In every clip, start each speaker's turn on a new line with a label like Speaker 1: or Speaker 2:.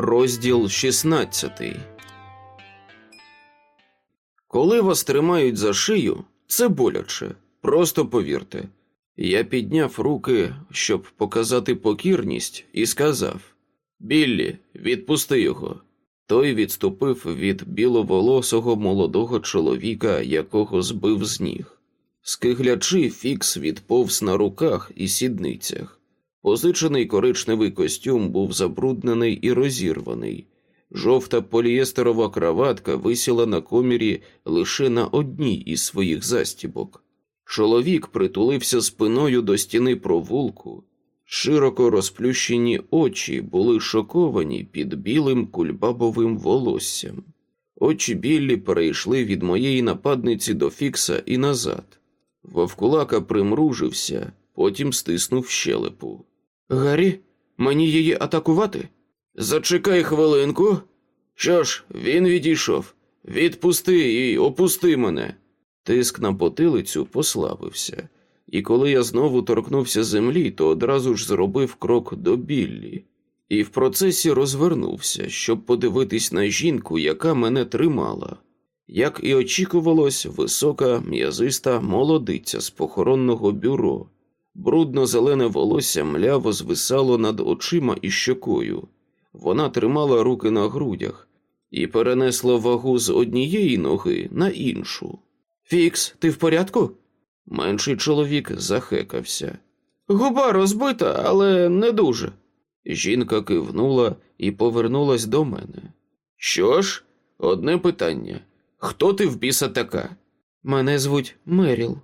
Speaker 1: Розділ 16 Коли вас тримають за шию, це боляче. Просто повірте. Я підняв руки, щоб показати покірність, і сказав: Біллі, відпусти його. Той відступив від біловолосого молодого чоловіка, якого збив з ніг. Скиглячи, фікс відповз на руках і сідницях. Позичений коричневий костюм був забруднений і розірваний. Жовта полієстерова краватка висіла на комірі лише на одній із своїх застібок. Чоловік притулився спиною до стіни провулку, широко розплющені очі були шоковані під білим кульбабовим волоссям. Очі Біллі перейшли від моєї нападниці до Фікса і назад. Вовкулака примружився, потім стиснув щелепу. Гаррі, мені її атакувати? Зачекай хвилинку. Що ж, він відійшов. Відпусти і опусти мене. Тиск на потилицю послабився, і коли я знову торкнувся землі, то одразу ж зробив крок до Біллі, і в процесі розвернувся, щоб подивитись на жінку, яка мене тримала. Як і очікувалось, висока, м'язиста молодиця з похоронного бюро. Брудно-зелене волосся мляво звисало над очима і щокою. Вона тримала руки на грудях і перенесла вагу з однієї ноги на іншу. Фікс, ти в порядку? Менший чоловік захекався. Губа розбита, але не дуже. Жінка кивнула і повернулась до мене. Що ж, одне питання. Хто ти в біса така? Мене звуть Меріл.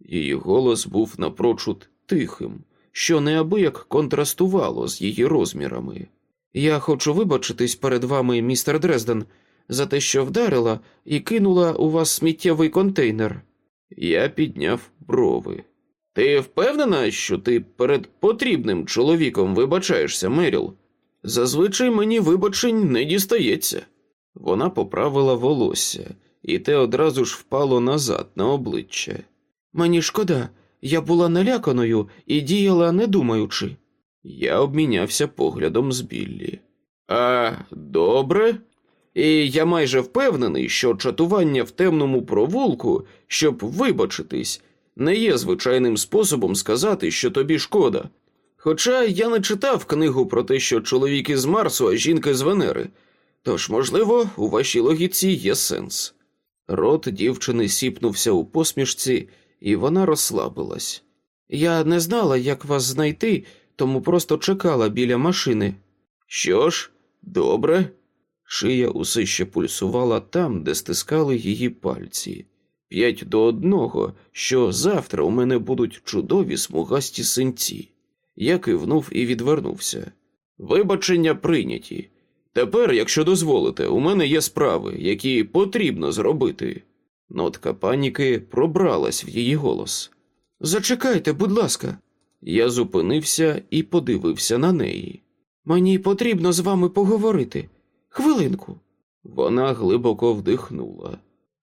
Speaker 1: Її голос був напрочуд тихим, що неабияк контрастувало з її розмірами. Я хочу вибачитись перед вами, містер Дрезден, за те, що вдарила і кинула у вас сміттєвий контейнер. Я підняв брови. Ти впевнена, що ти перед потрібним чоловіком вибачаєшся, Меріл? Зазвичай мені вибачень не дістається. Вона поправила волосся, і те одразу ж впало назад на обличчя. Мені шкода, я була наляканою і діяла не думаючи. Я обмінявся поглядом з Біллі. А добре. І я майже впевнений, що чатування в темному провулку, щоб вибачитись, не є звичайним способом сказати, що тобі шкода. Хоча я не читав книгу про те, що чоловік із Марсу, а жінка з Венери, тож, можливо, у вашій логіці є сенс. Рот дівчини сіпнувся у посмішці, і вона розслабилась. Я не знала, як вас знайти, тому просто чекала біля машини. Що ж, добре. Шия усе ще пульсувала там, де стискали її пальці. П'ять до одного, що завтра у мене будуть чудові смугасті синці. Я кивнув і відвернувся. Вибачення прийняті. Тепер, якщо дозволите, у мене є справи, які потрібно зробити. Нотка паніки пробралась в її голос. Зачекайте, будь ласка. Я зупинився і подивився на неї. Мені потрібно з вами поговорити. Хвилинку. Вона глибоко вдихнула.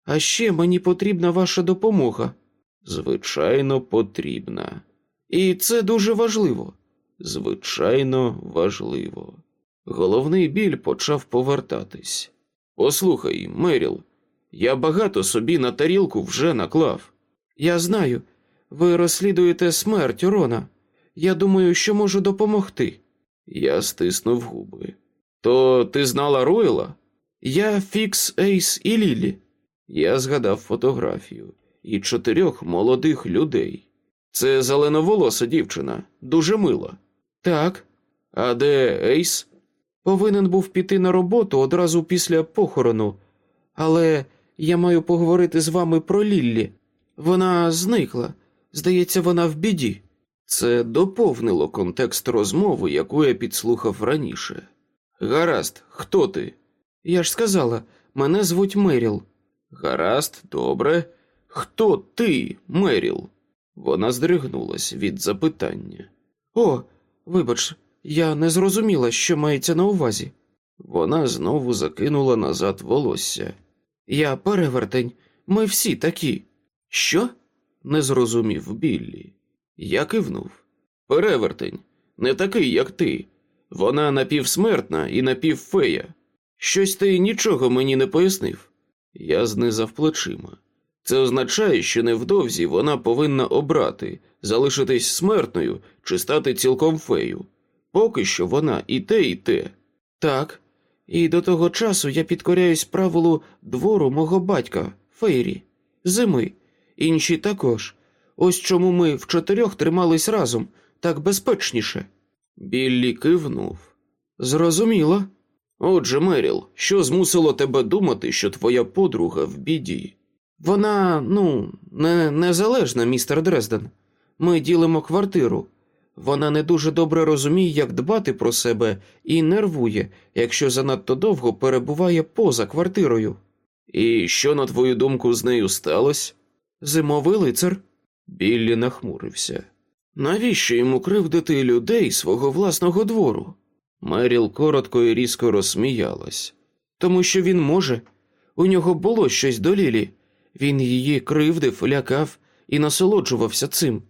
Speaker 1: А ще мені потрібна ваша допомога. Звичайно, потрібна. І це дуже важливо. Звичайно, важливо. Головний біль почав повертатись. Послухай, Меріл, я багато собі на тарілку вже наклав. Я знаю, ви розслідуєте смерть Рона. Я думаю, що можу допомогти. Я стиснув губи. То ти знала Ройла? Я Фікс Ейс і Лілі. Я згадав фотографію і чотирьох молодих людей. Це зеленоволоса дівчина, дуже мила. Так. А де Ейс? Повинен був піти на роботу одразу після похорону, але я маю поговорити з вами про Ліллі. Вона зникла. Здається, вона в біді. Це доповнило контекст розмови, яку я підслухав раніше. Гаразд, хто ти? Я ж сказала, мене звуть Меріл. Гаразд, добре. Хто ти, Меріл? Вона здригнулась від запитання. О, вибач, я не зрозуміла, що мається на увазі. Вона знову закинула назад волосся. Я перевертень, ми всі такі. Що? не зрозумів Біллі. Я кивнув. Перевертень, не такий, як ти. Вона напівсмертна і напівфея. Щось ти нічого мені не пояснив. Я знизав плечима. Це означає, що невдовзі вона повинна обрати, залишитись смертною чи стати цілком фею. Поки що вона і те, і те. Так, і до того часу я підкоряюсь правилу двору мого батька, Фейрі, зими, інші також. Ось чому ми в чотирьох тримались разом, так безпечніше. Біллі кивнув. Зрозуміло. Отже, Меріл, що змусило тебе думати, що твоя подруга в біді? Вона, ну, не незалежна, містер Дрезден. Ми ділимо квартиру. Вона не дуже добре розуміє, як дбати про себе, і нервує, якщо занадто довго перебуває поза квартирою. І що, на твою думку, з нею сталося? Зимовий лицар. Біллі нахмурився. Навіщо йому кривдити людей свого власного двору? Меріл коротко і різко розсміялась. Тому що він може. У нього було щось до Лілі. Він її кривдив, лякав і насолоджувався цим.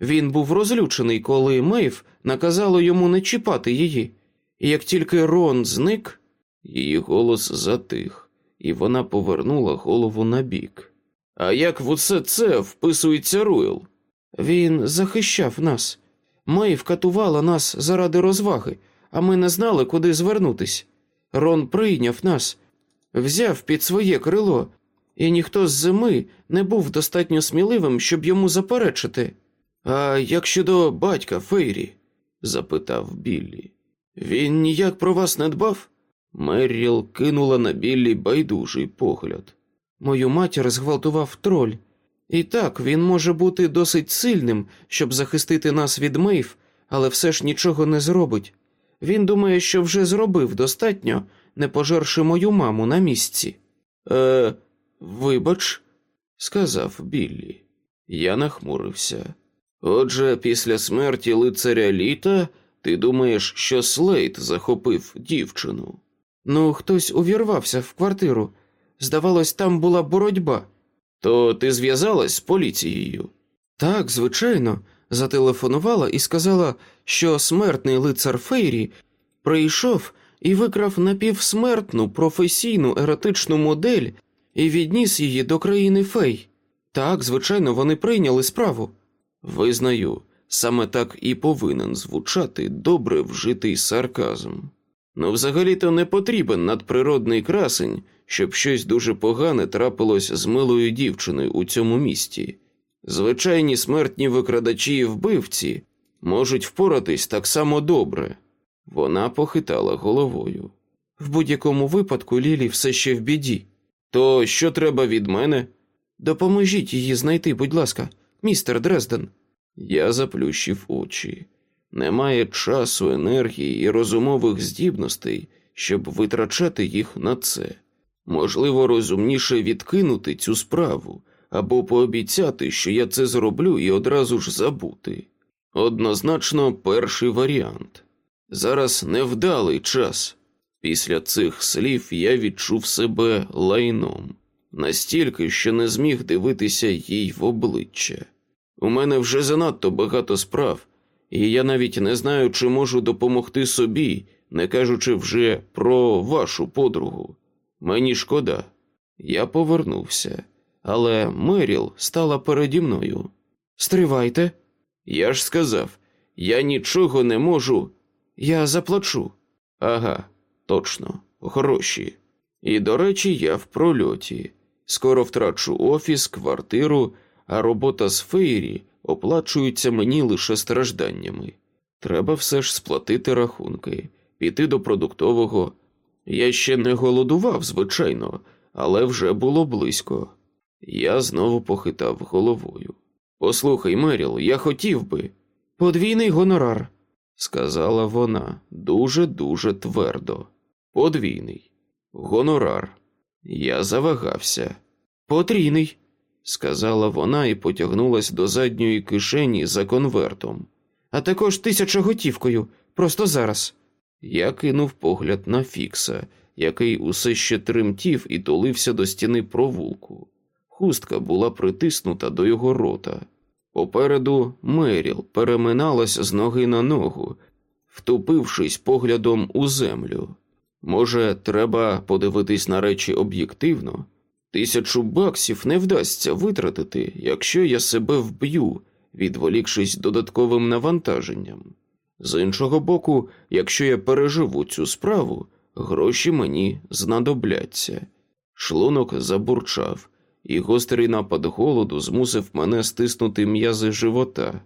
Speaker 1: Він був розлючений, коли Мейв наказала йому не чіпати її, і як тільки Рон зник, її голос затих, і вона повернула голову набік. А як в усе це вписується Руйл? Він захищав нас. Мейв катувала нас заради розваги, а ми не знали, куди звернутись. Рон прийняв нас, взяв під своє крило, і ніхто з зими не був достатньо сміливим, щоб йому заперечити. А як щодо батька Фейрі? запитав Біллі. Він ніяк про вас не дбав? Мерріл кинула на Біллі байдужий погляд. Мою матір зґвалтував троль. І так, він може бути досить сильним, щоб захистити нас від Мейв, але все ж нічого не зробить. Він думає, що вже зробив достатньо, не пожерши мою маму на місці. Е, вибач, сказав Біллі. Я нахмурився. Отже, після смерті лицаря літа ти думаєш, що Слейд захопив дівчину? Ну, хтось увірвався в квартиру. Здавалось, там була боротьба. То ти зв'язалась з поліцією? Так, звичайно, зателефонувала і сказала, що смертний лицар Фейрі прийшов і викрав напівсмертну професійну еретичну модель і відніс її до країни фей. Так, звичайно, вони прийняли справу. Визнаю, саме так і повинен звучати добре вжитий сарказм. Ну, взагалі-то не потрібен надприродний красень, щоб щось дуже погане трапилось з милою дівчиною у цьому місті. Звичайні смертні викрадачі і вбивці можуть впоратись так само добре. Вона похитала головою. В будь-якому випадку Лілі все ще в біді. То що треба від мене? Допоможіть її знайти, будь ласка, містер Дрезден. Я заплющив очі. Немає часу, енергії і розумових здібностей, щоб витрачати їх на це. Можливо, розумніше відкинути цю справу або пообіцяти, що я це зроблю і одразу ж забути. Однозначно, перший варіант. Зараз невдалий час. Після цих слів я відчув себе лайном, настільки, що не зміг дивитися їй в обличчя. У мене вже занадто багато справ, і я навіть не знаю, чи можу допомогти собі, не кажучи вже про вашу подругу. Мені шкода. Я повернувся, але Меріл стала переді мною. Стривайте. Я ж сказав, я нічого не можу. Я заплачу. Ага, точно, гроші. І, до речі, я в прольоті. Скоро втрачу офіс, квартиру, а робота з фейрі оплачується мені лише стражданнями. Треба все ж сплатити рахунки, піти до продуктового. Я ще не голодував, звичайно, але вже було близько. Я знову похитав головою. Послухай, Меріл, я хотів би. Подвійний гонорар, сказала вона дуже дуже твердо. Подвійний гонорар. Я завагався. Потрійний, сказала вона і потягнулась до задньої кишені за конвертом. А також тисяча готівкою, просто зараз. Я кинув погляд на Фікса, який усе ще тремтів і тулився до стіни провулку. Хустка була притиснута до його рота. Попереду Меріл переминалась з ноги на ногу, втупившись поглядом у землю. Може, треба подивитись на речі об'єктивно? Тисячу баксів не вдасться витратити, якщо я себе вб'ю, відволікшись додатковим навантаженням. З іншого боку, якщо я переживу цю справу, гроші мені знадобляться. Шлунок забурчав, і гострий напад голоду змусив мене стиснути м'язи живота.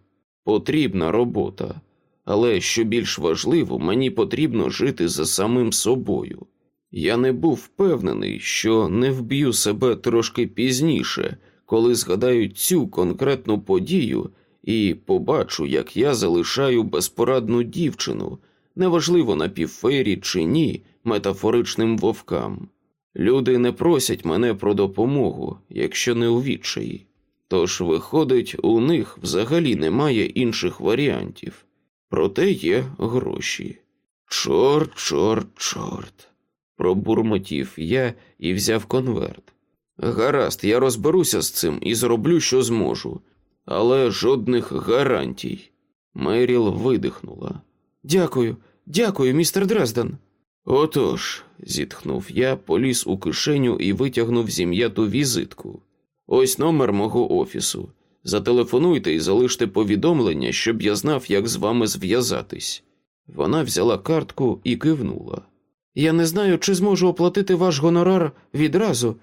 Speaker 1: Потрібна робота, але що більш важливо, мені потрібно жити за самим собою. Я не був впевнений, що не вб'ю себе трошки пізніше, коли згадаю цю конкретну подію і побачу, як я залишаю безпорадну дівчину, неважливо на півфері чи ні, метафоричним вовкам. Люди не просять мене про допомогу, якщо не у відчаї. Тож, виходить, у них взагалі немає інших варіантів. Проте є гроші. Чорт, чорт, чорт. Пробурмотів я і взяв конверт. Гаразд, я розберуся з цим і зроблю, що зможу, але жодних гарантій. Меріл видихнула. Дякую, дякую, містер Дрезден. Отож, зітхнув я, поліз у кишеню і витягнув зім'яту візитку. Ось номер мого офісу. Зателефонуйте і залиште повідомлення, щоб я знав, як з вами зв'язатись. Вона взяла картку і кивнула. Я не знаю, чи зможу оплатити ваш гонорар відразу,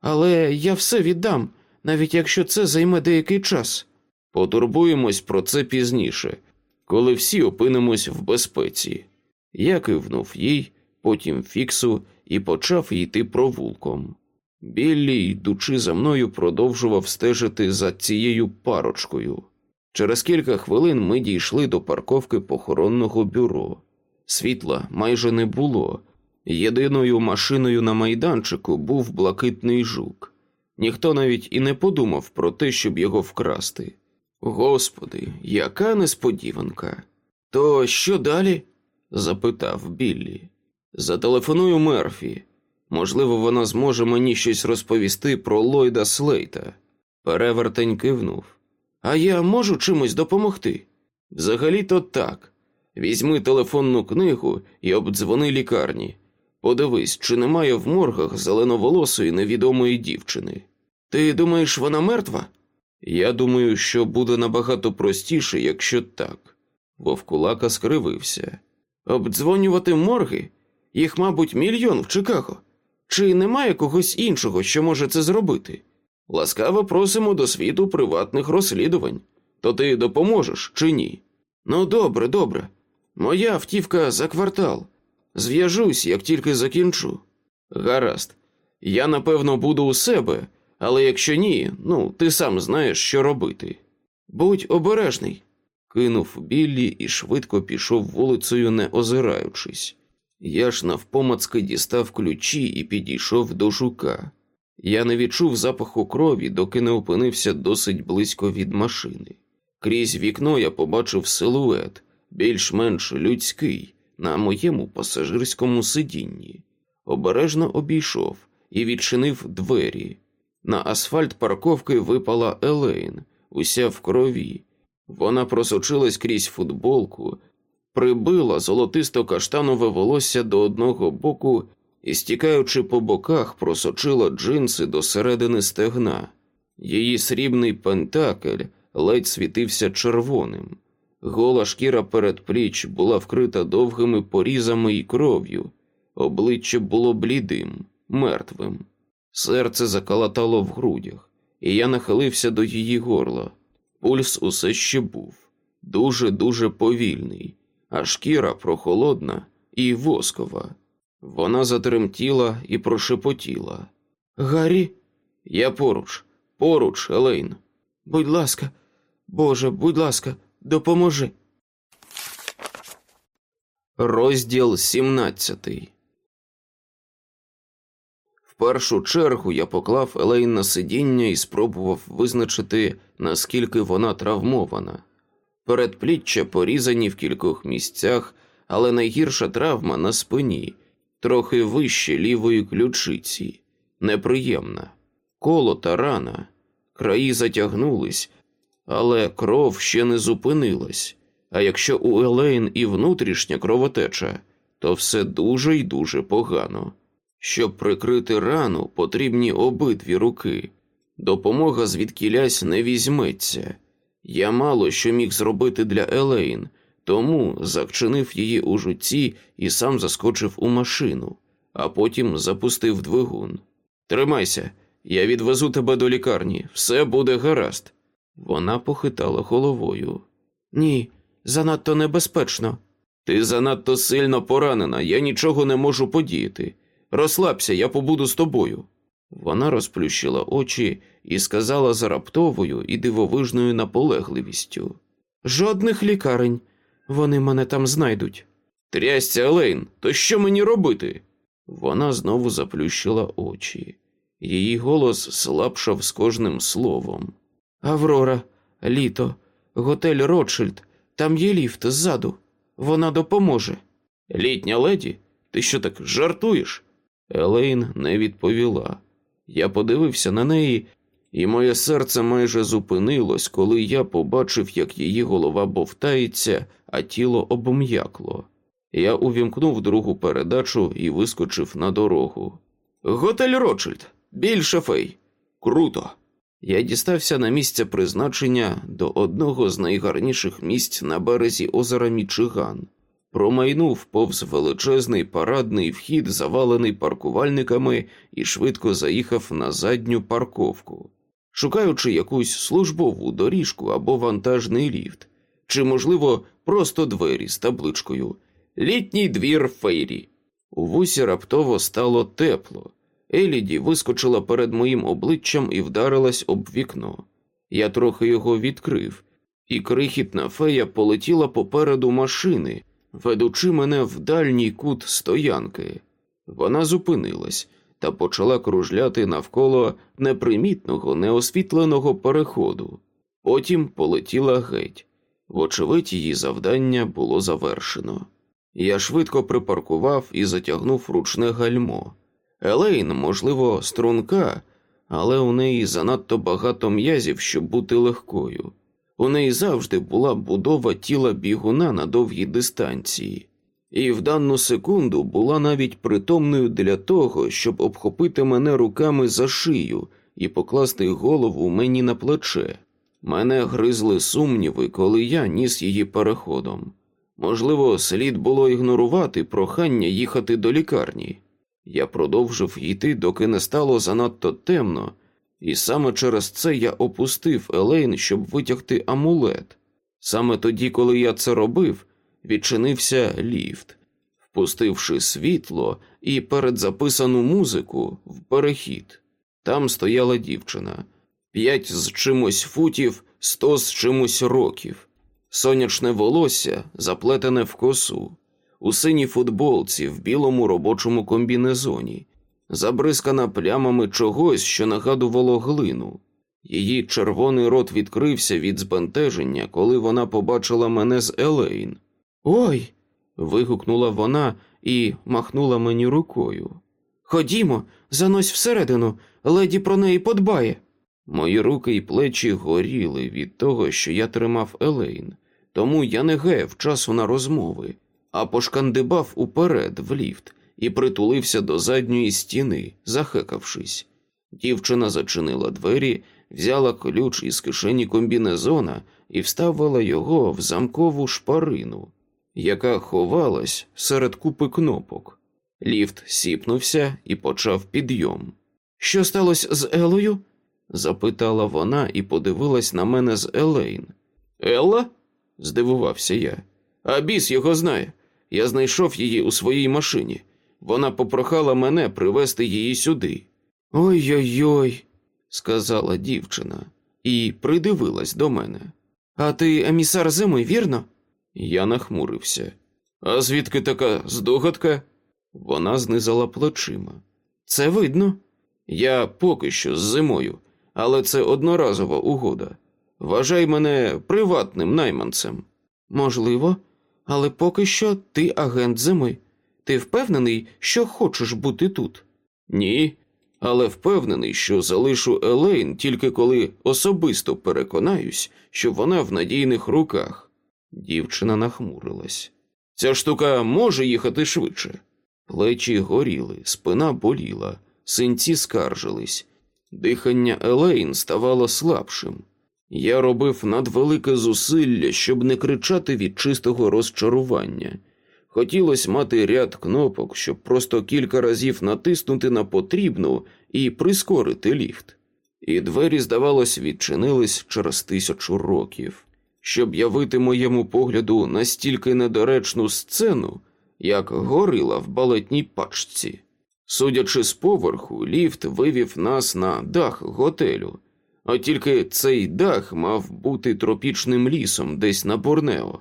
Speaker 1: але я все віддам, навіть якщо це займе деякий час. Потурбуємось про це пізніше, коли всі опинимось в безпеці. Я кивнув їй, потім фіксу і почав йти провулком. Біллі, йдучи за мною, продовжував стежити за цією парочкою. Через кілька хвилин ми дійшли до парковки похоронного бюро. Світла майже не було. Єдиною машиною на майданчику був блакитний жук. Ніхто навіть і не подумав про те, щоб його вкрасти. Господи, яка несподіванка. То що далі? запитав Біллі. Зателефоную Мерфі. Можливо, вона зможе мені щось розповісти про Ллойда Слейта. Перевертень кивнув. А я можу чимось допомогти? Взагалі-то так. Візьми телефонну книгу і обдзвони лікарні. Подивись, чи немає в моргах зеленоволосої невідомої дівчини. Ти думаєш, вона мертва? Я думаю, що буде набагато простіше, якщо так. Вовкулака скривився. Обдзвонювати морги? Їх, мабуть, мільйон в Чикаго. Чи немає когось іншого, що може це зробити? Ласкаво просимо до світу приватних розслідувань. То ти допоможеш чи ні? Ну, добре, добре. Моя автівка за квартал. Зв'яжусь, як тільки закінчу. Гаразд, я напевно буду у себе, але якщо ні, ну ти сам знаєш, що робити. Будь обережний, кинув Біллі і швидко пішов вулицею, не озираючись. Я ж навпомацки дістав ключі і підійшов до жука. Я не відчув запаху крові, доки не опинився досить близько від машини. Крізь вікно я побачив силует, більш-менш людський, на моєму пасажирському сидінні. Обережно обійшов і відчинив двері. На асфальт парковки випала Елейн, уся в крові. Вона просочилась крізь футболку, прибила золотисто каштанове волосся до одного боку і, стікаючи по боках, просочила джинси до середини стегна. Її срібний пентакль ледь світився червоним. Гола шкіра передпліч була вкрита довгими порізами і кров'ю, обличчя було блідим, мертвим. Серце закалатало в грудях, і я нахилився до її горла. Пульс усе ще був дуже дуже повільний, а шкіра прохолодна і воскова. Вона затремтіла і прошепотіла. Гаррі, я поруч, поруч, Елейн. Будь ласка, Боже, будь ласка, допоможи. Розділ 17 В першу чергу я поклав Елейн на сидіння і спробував визначити, наскільки вона травмована. Передпліччя порізані в кількох місцях, але найгірша травма на спині, трохи вище лівої ключиці, неприємна. Коло та рана, краї затягнулись, але кров ще не зупинилась, А якщо у Елейн і внутрішня кровотеча, то все дуже й дуже погано. Щоб прикрити рану, потрібні обидві руки. Допомога звідкілясь не візьметься. Я мало що міг зробити для Елейн, тому закчинив її у жутці і сам заскочив у машину, а потім запустив двигун. Тримайся, я відвезу тебе до лікарні, все буде гаразд. Вона похитала головою. Ні, занадто небезпечно. Ти занадто сильно поранена, я нічого не можу подіяти. Розслабся, я побуду з тобою. Вона розплющила очі і сказала за раптовою і дивовижною наполегливістю Жодних лікарень, вони мене там знайдуть. Трясця Елейн, то що мені робити? Вона знову заплющила очі. Її голос слабшав з кожним словом. Аврора, літо, готель Ротшильд, там є ліфт ззаду. Вона допоможе. Літня леді, ти що так жартуєш? Елейн не відповіла. Я подивився на неї, і моє серце майже зупинилось, коли я побачив, як її голова бовтається, а тіло обм'якло. Я увімкнув другу передачу і вискочив на дорогу. Готель Ротшильд, більше фей. Круто. Я дістався на місце призначення до одного з найгарніших місць на березі озера Мічиган. Промайнув повз величезний парадний вхід, завалений паркувальниками, і швидко заїхав на задню парковку, шукаючи якусь службову доріжку або вантажний ліфт, чи, можливо, просто двері з табличкою Літній двір Фейрі. У вусі раптово стало тепло. Еліді вискочила перед моїм обличчям і вдарилась об вікно. Я трохи його відкрив, і крихітна фея полетіла попереду машини, ведучи мене в дальній кут стоянки. Вона зупинилась та почала кружляти навколо непримітного, неосвітленого переходу. Потім полетіла геть. Вочевидь, її завдання було завершено. Я швидко припаркував і затягнув ручне гальмо. Елейн, можливо, струнка, але у неї занадто багато м'язів, щоб бути легкою. У неї завжди була будова тіла бігуна на довгій дистанції, і в дану секунду була навіть притомною для того, щоб обхопити мене руками за шию і покласти голову мені на плече. Мене гризли сумніви, коли я ніс її переходом. Можливо, слід було ігнорувати прохання їхати до лікарні. Я продовжив йти, доки не стало занадто темно, і саме через це я опустив Елейн, щоб витягти амулет. Саме тоді, коли я це робив, відчинився ліфт, впустивши світло і передзаписану музику в перехід. Там стояла дівчина. П'ять з чимось футів, сто з чимось років, сонячне волосся заплетене в косу у синій футболці в білому робочому комбінезоні, забризкана плямами чогось, що нагадувало глину. Її червоний рот відкрився від збентеження, коли вона побачила мене з Елейн. Ой. вигукнула вона і махнула мені рукою. Ходімо, занось всередину, леді про неї подбає. Мої руки й плечі горіли від того, що я тримав Елейн, тому я не гаяв часу на розмови а пошкандибав уперед в ліфт і притулився до задньої стіни, захекавшись. Дівчина зачинила двері, взяла ключ із кишені комбінезона і вставила його в замкову шпарину, яка ховалась серед купи кнопок. Ліфт сіпнувся і почав підйом. Що сталося з Елою? запитала вона і подивилась на мене з Елейн. Елла? здивувався я. А біс його знає. Я знайшов її у своїй машині. Вона попрохала мене привезти її сюди. Ой-ой-ой, сказала дівчина і придивилась до мене. А ти емісар зими, вірно? Я нахмурився. А звідки така здогадка? Вона знизала плечима. Це видно. Я поки що з зимою, але це одноразова угода. Вважай мене приватним найманцем. Можливо, але поки що ти агент зими. Ти впевнений, що хочеш бути тут? Ні, але впевнений, що залишу Елейн тільки коли особисто переконаюсь, що вона в надійних руках. Дівчина нахмурилась. Ця штука може їхати швидше. Плечі горіли, спина боліла, синці скаржились, дихання Елейн ставало слабшим. Я робив надвелике зусилля, щоб не кричати від чистого розчарування. Хотілося мати ряд кнопок, щоб просто кілька разів натиснути на потрібну і прискорити ліфт. І двері, здавалось, відчинились через тисячу років, щоб явити моєму погляду настільки недоречну сцену, як горила в балетній пачці. Судячи з поверху, ліфт вивів нас на дах готелю, а тільки цей дах мав бути тропічним лісом десь на Борнео.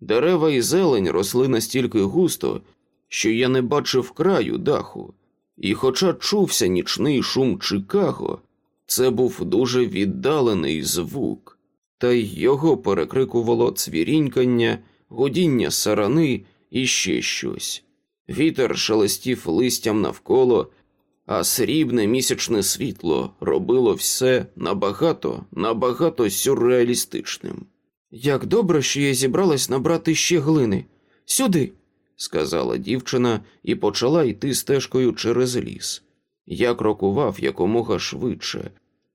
Speaker 1: Дерева і зелень росли настільки густо, що я не бачив краю даху, і, хоча чувся нічний шум Чикаго, це був дуже віддалений звук, та й його перекрикувало цвірінькання, годіння сарани і ще щось. Вітер шелестів листям навколо, а срібне місячне світло робило все набагато, набагато сюрреалістичним. Як добре, що я зібралась набрати ще глини. Сюди, сказала дівчина і почала йти стежкою через ліс. Я крокував якомога швидше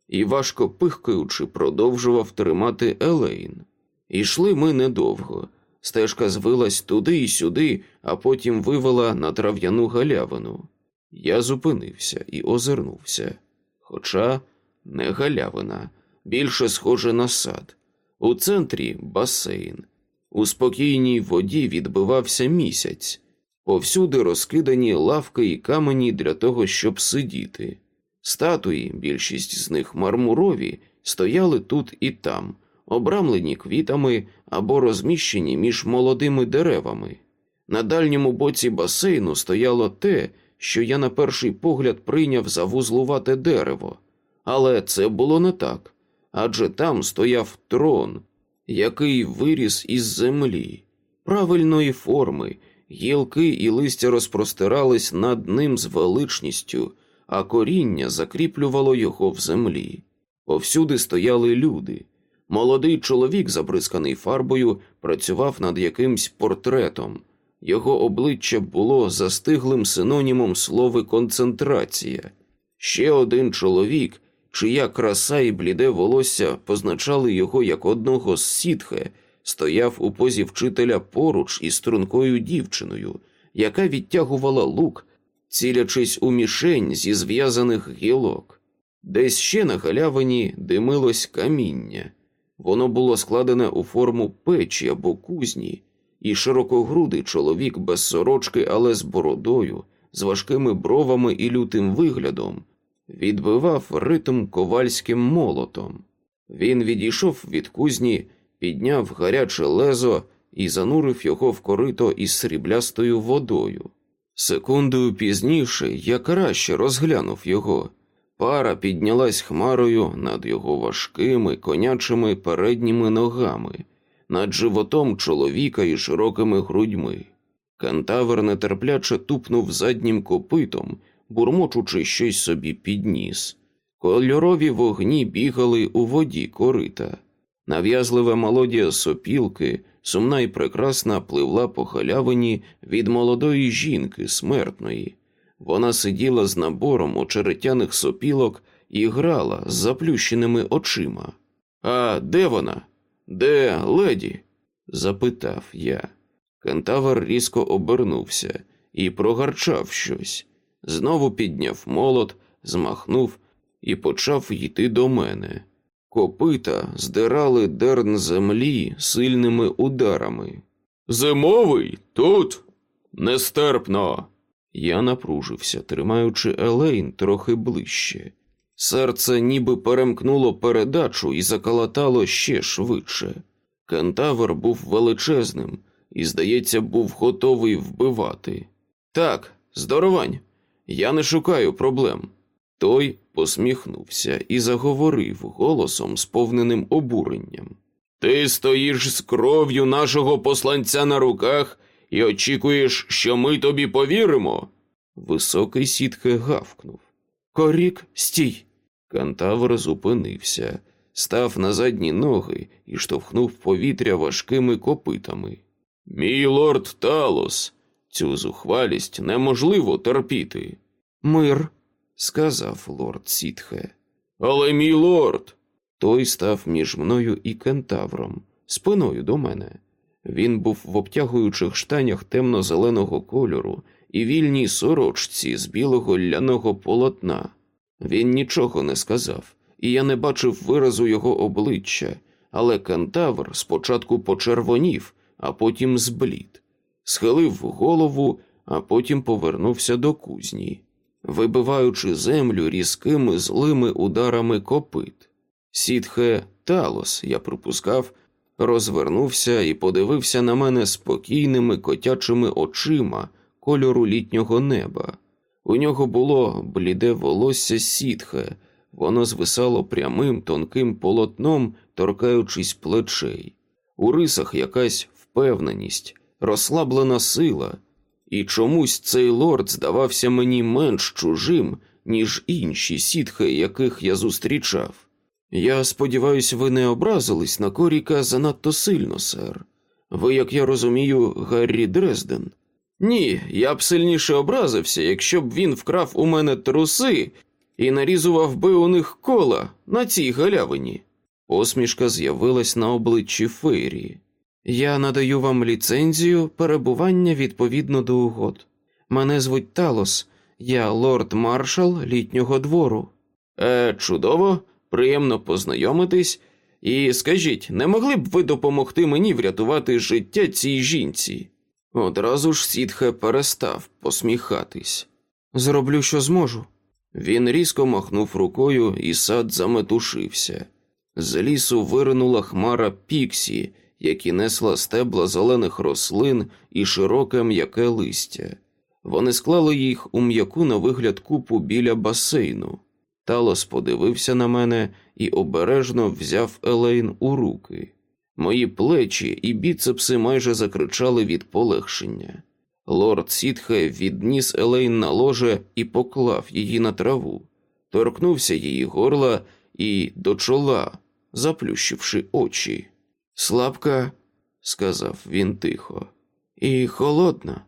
Speaker 1: і, важко пихкаючи, продовжував тримати Елейн. Ішли ми недовго. Стежка звилась туди і сюди, а потім вивела на трав'яну галявину. Я зупинився і озирнувся. Хоча не галявина, більше схоже на сад. У центрі басейн. У спокійній воді відбивався місяць, повсюди розкидані лавки і камені для того, щоб сидіти. Статуї, більшість з них мармурові, стояли тут і там, обрамлені квітами або розміщені між молодими деревами. На дальньому боці басейну стояло те, що я на перший погляд прийняв за вузлувате дерево, але це було не так адже там стояв трон, який виріс із землі, правильної форми, гілки і листя розпростирались над ним з величністю, а коріння закріплювало його в землі. Повсюди стояли люди. Молодий чоловік, забризканий фарбою, працював над якимсь портретом. Його обличчя було застиглим синонімом слова концентрація. Ще один чоловік, чия краса і бліде волосся позначали його як одного з сітхе, стояв у позі вчителя поруч із стрункою дівчиною, яка відтягувала лук, цілячись у мішень зі зв'язаних гілок. Десь ще на галявині димилось каміння. Воно було складене у форму печі або кузні, і широкогрудий чоловік без сорочки, але з бородою, з важкими бровами і лютим виглядом, відбивав ритм ковальським молотом. Він відійшов від кузні, підняв гаряче лезо і занурив його в корито із сріблястою водою. Секундою пізніше я краще розглянув його. Пара піднялась хмарою над його важкими конячими передніми ногами, над животом чоловіка і широкими грудьми. Кентавр нетерпляче тупнув заднім копитом, бурмочучи щось собі підніс. Кольорові вогні бігали у воді корита. Нав'язлива мелодія сопілки, сумна і прекрасна, пливла по халявині від молодої жінки смертної. Вона сиділа з набором очеретяних сопілок і грала з заплющеними очима. А де вона? Де леді? запитав я. Кентавр різко обернувся і прогарчав щось. Знову підняв молот, змахнув і почав йти до мене. Копита здирали дерн землі сильними ударами. Зимовий тут нестерпно. Я напружився, тримаючи Елейн трохи ближче. Серце ніби перемкнуло передачу і заколотало ще швидше. Кентавр був величезним і, здається, був готовий вбивати. Так, здоровань, я не шукаю проблем. Той посміхнувся і заговорив голосом, сповненим обуренням. Ти стоїш з кров'ю нашого посланця на руках і очікуєш, що ми тобі повіримо? Високий сітке гавкнув. Корік, стій. Кантавр зупинився, став на задні ноги і штовхнув повітря важкими копитами. Мій лорд Талос, цю зухвалість неможливо терпіти. Мир, сказав лорд Сітхе. Але мій лорд. Той став між мною і кентавром, спиною до мене. Він був в обтягуючих штанях темно-зеленого кольору і вільній сорочці з білого ляного полотна. Він нічого не сказав, і я не бачив виразу його обличчя, але кентавр спочатку почервонів, а потім зблід, схилив голову, а потім повернувся до кузні, вибиваючи землю різкими злими ударами копит. Сітхе Талос, я припускав, розвернувся і подивився на мене спокійними котячими очима кольору літнього неба. У нього було бліде волосся сітхе, воно звисало прямим тонким полотном, торкаючись плечей. У рисах якась впевненість, розслаблена сила, і чомусь цей лорд здавався мені менш чужим, ніж інші сітхи, яких я зустрічав. Я сподіваюся, ви не образились на Коріка занадто сильно, сер. Ви, як я розумію, Гаррі Дрезден. Ні, я б сильніше образився, якщо б він вкрав у мене труси і нарізував би у них кола на цій галявині. Посмішка з'явилась на обличчі Фейрі. Я надаю вам ліцензію перебування відповідно до угод. Мене звуть Талос, я лорд маршал літнього двору. Е, чудово, приємно познайомитись. І скажіть, не могли б ви допомогти мені врятувати життя цій жінці? Одразу ж сітхе перестав посміхатись. Зроблю, що зможу. Він різко махнув рукою, і сад заметушився. З лісу виринула хмара піксі, які несла стебла зелених рослин і широке м'яке листя. Вони склали їх у м'яку на вигляд купу біля басейну. Талос подивився на мене і обережно взяв Елейн у руки. Мої плечі і біцепси майже закричали від полегшення. Лорд Сітхе відніс Елейн на ложе і поклав її на траву, торкнувся її горла і до чола, заплющивши очі. Слабка, сказав він тихо, і холодна,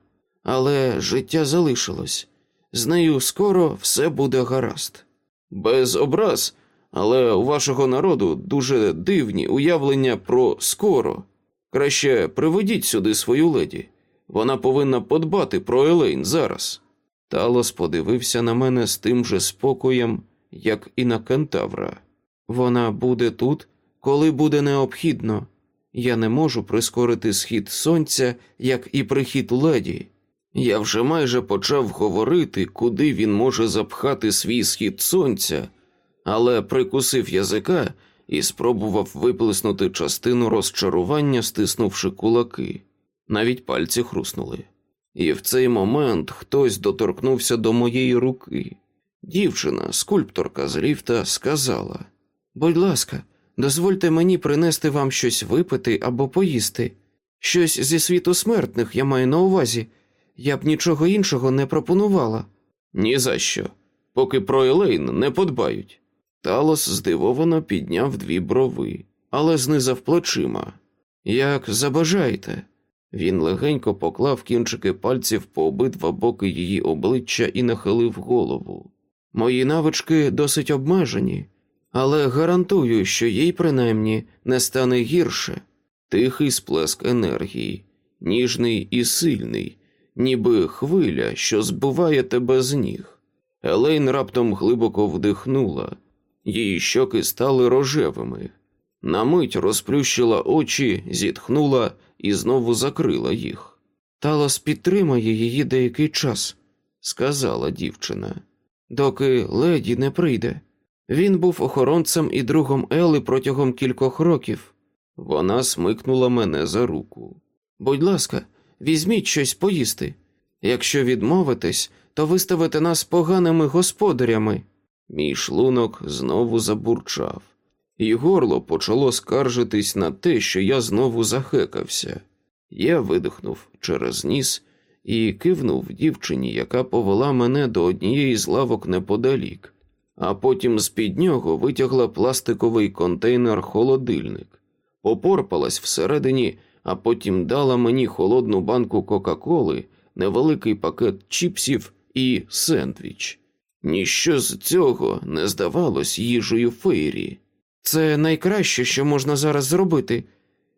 Speaker 1: але життя залишилось. З нею скоро все буде гаразд. Без образ, але у вашого народу дуже дивні уявлення про скоро. Краще приведіть сюди свою леді. Вона повинна подбати про Елейн зараз. Талос подивився на мене з тим же спокоєм, як і на кентавра. Вона буде тут, коли буде необхідно. Я не можу прискорити схід сонця, як і прихід леді. Я вже майже почав говорити, куди він може запхати свій схід сонця, але прикусив язика і спробував виплеснути частину розчарування, стиснувши кулаки. Навіть пальці хруснули. І в цей момент хтось доторкнувся до моєї руки. Дівчина, скульпторка з ліфта, сказала: Будь ласка, дозвольте мені принести вам щось випити або поїсти. Щось зі світу смертних я маю на увазі. Я б нічого іншого не пропонувала. «Ні за що, поки про Елейн не подбають. Талос здивовано підняв дві брови, але знизав плечима. Як забажаєте. Він легенько поклав кінчики пальців по обидва боки її обличчя і нахилив голову. Мої навички досить обмежені, але гарантую, що їй принаймні не стане гірше. Тихий сплеск енергії, ніжний і сильний, ніби хвиля, що збиває тебе з ніг. Елейн раптом глибоко вдихнула, її щоки стали рожевими. На мить розплющила очі, зітхнула і знову закрила їх. Талос підтримає її деякий час, сказала дівчина, доки леді не прийде. Він був охоронцем і другом Ели протягом кількох років. Вона смикнула мене за руку. Будь ласка, візьміть щось поїсти. Якщо відмовитесь, то виставите нас поганими господарями. Мій шлунок знову забурчав, і горло почало скаржитись на те, що я знову захекався. Я видихнув через ніс і кивнув дівчині, яка повела мене до однієї з лавок неподалік. а потім з під нього витягла пластиковий контейнер-холодильник, попорпалась всередині, а потім дала мені холодну банку Кока-Коли, невеликий пакет чіпсів і сендвіч. Ніщо з цього не здавалось їжею фейрі.
Speaker 2: Це найкраще, що можна зараз зробити.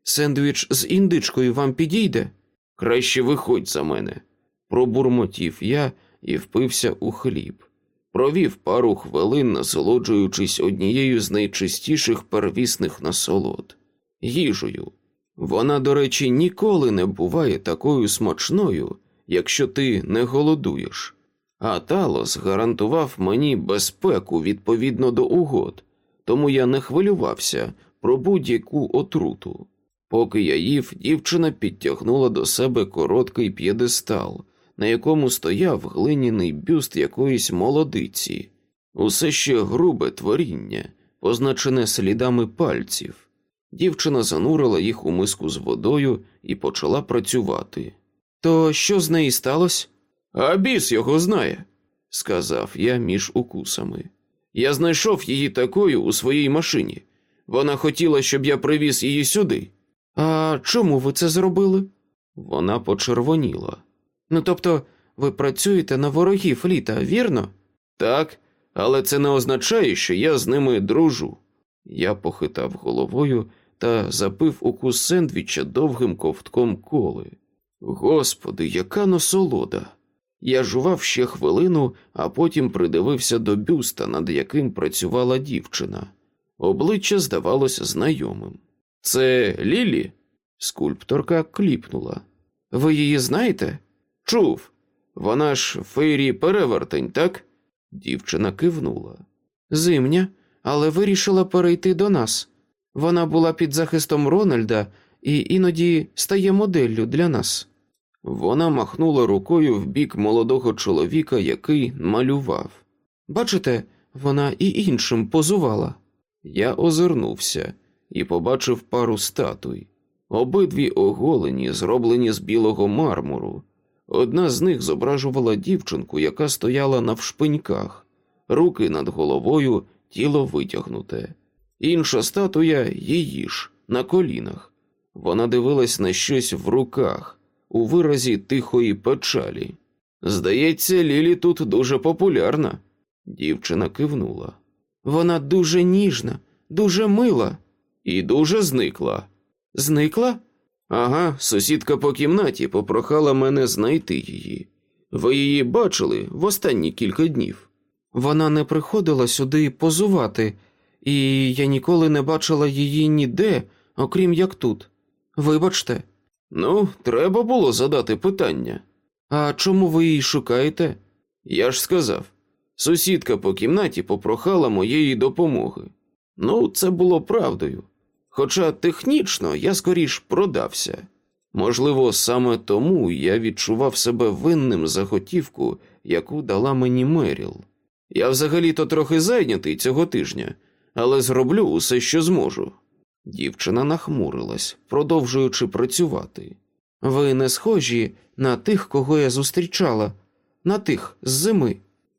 Speaker 2: Сендвіч з індичкою вам підійде?
Speaker 1: Краще виходь за мене. Пробурмотів я і впився у хліб. Провів пару хвилин, насолоджуючись однією з найчистіших первісних насолод їжею. Вона, до речі, ніколи не буває такою смачною, якщо ти не голодуєш. А Талос гарантував мені безпеку відповідно до угод, тому я не хвилювався про будь-яку отруту. Поки я їв, дівчина підтягнула до себе короткий п'єдестал, на якому стояв глиняний бюст якоїсь молодиці, усе ще грубе творіння, позначене слідами пальців. Дівчина занурила їх у миску з водою і почала працювати.
Speaker 2: То що з неї сталося?
Speaker 1: А біс його знає, сказав я між укусами. Я знайшов її такою у своїй машині. Вона хотіла, щоб я привіз її сюди.
Speaker 2: А чому ви це зробили?
Speaker 1: Вона почервоніла.
Speaker 2: Ну тобто, ви працюєте на ворогів літа, вірно?
Speaker 1: Так, але це не означає, що я з ними дружу. Я похитав головою та запив укус сендвіча довгим ковтком коли. Господи, яка насолода! Я жував ще хвилину, а потім придивився до бюста, над яким працювала дівчина. Обличчя здавалося знайомим. Це Лілі? Скульпторка кліпнула.
Speaker 2: Ви її знаєте?
Speaker 1: Чув. Вона ж фейрі перевертень, так? Дівчина кивнула.
Speaker 2: Зимня, але вирішила перейти до нас. Вона була під захистом Рональда і іноді стає моделлю для нас.
Speaker 1: Вона махнула рукою в бік молодого чоловіка, який малював.
Speaker 2: Бачите, вона і іншим позувала.
Speaker 1: Я озирнувся і побачив пару статуй. Обидві оголені, зроблені з білого мармуру. Одна з них зображувала дівчинку, яка стояла навшпиньках, руки над головою, тіло витягнуте. Інша статуя її ж, на колінах. Вона дивилась на щось в руках, у виразі тихої печалі. Здається, Лілі тут дуже популярна. Дівчина кивнула.
Speaker 2: Вона дуже ніжна, дуже мила.
Speaker 1: І дуже зникла.
Speaker 2: Зникла?
Speaker 1: Ага, сусідка по кімнаті попрохала мене знайти її. Ви її бачили в останні кілька днів.
Speaker 2: Вона не приходила сюди позувати, і я ніколи не бачила її ніде, окрім як тут. Вибачте.
Speaker 1: Ну, треба було задати питання.
Speaker 2: А чому ви її шукаєте?
Speaker 1: Я ж сказав. Сусідка по кімнаті попрохала моєї допомоги. Ну, це було правдою. Хоча технічно я скоріш продався. Можливо, саме тому я відчував себе винним за готівку, яку дала мені Меріл. Я взагалі-то трохи зайнятий цього тижня, але зроблю усе, що зможу. Дівчина нахмурилась, продовжуючи працювати.
Speaker 2: Ви не схожі на тих, кого я зустрічала, на тих з зими.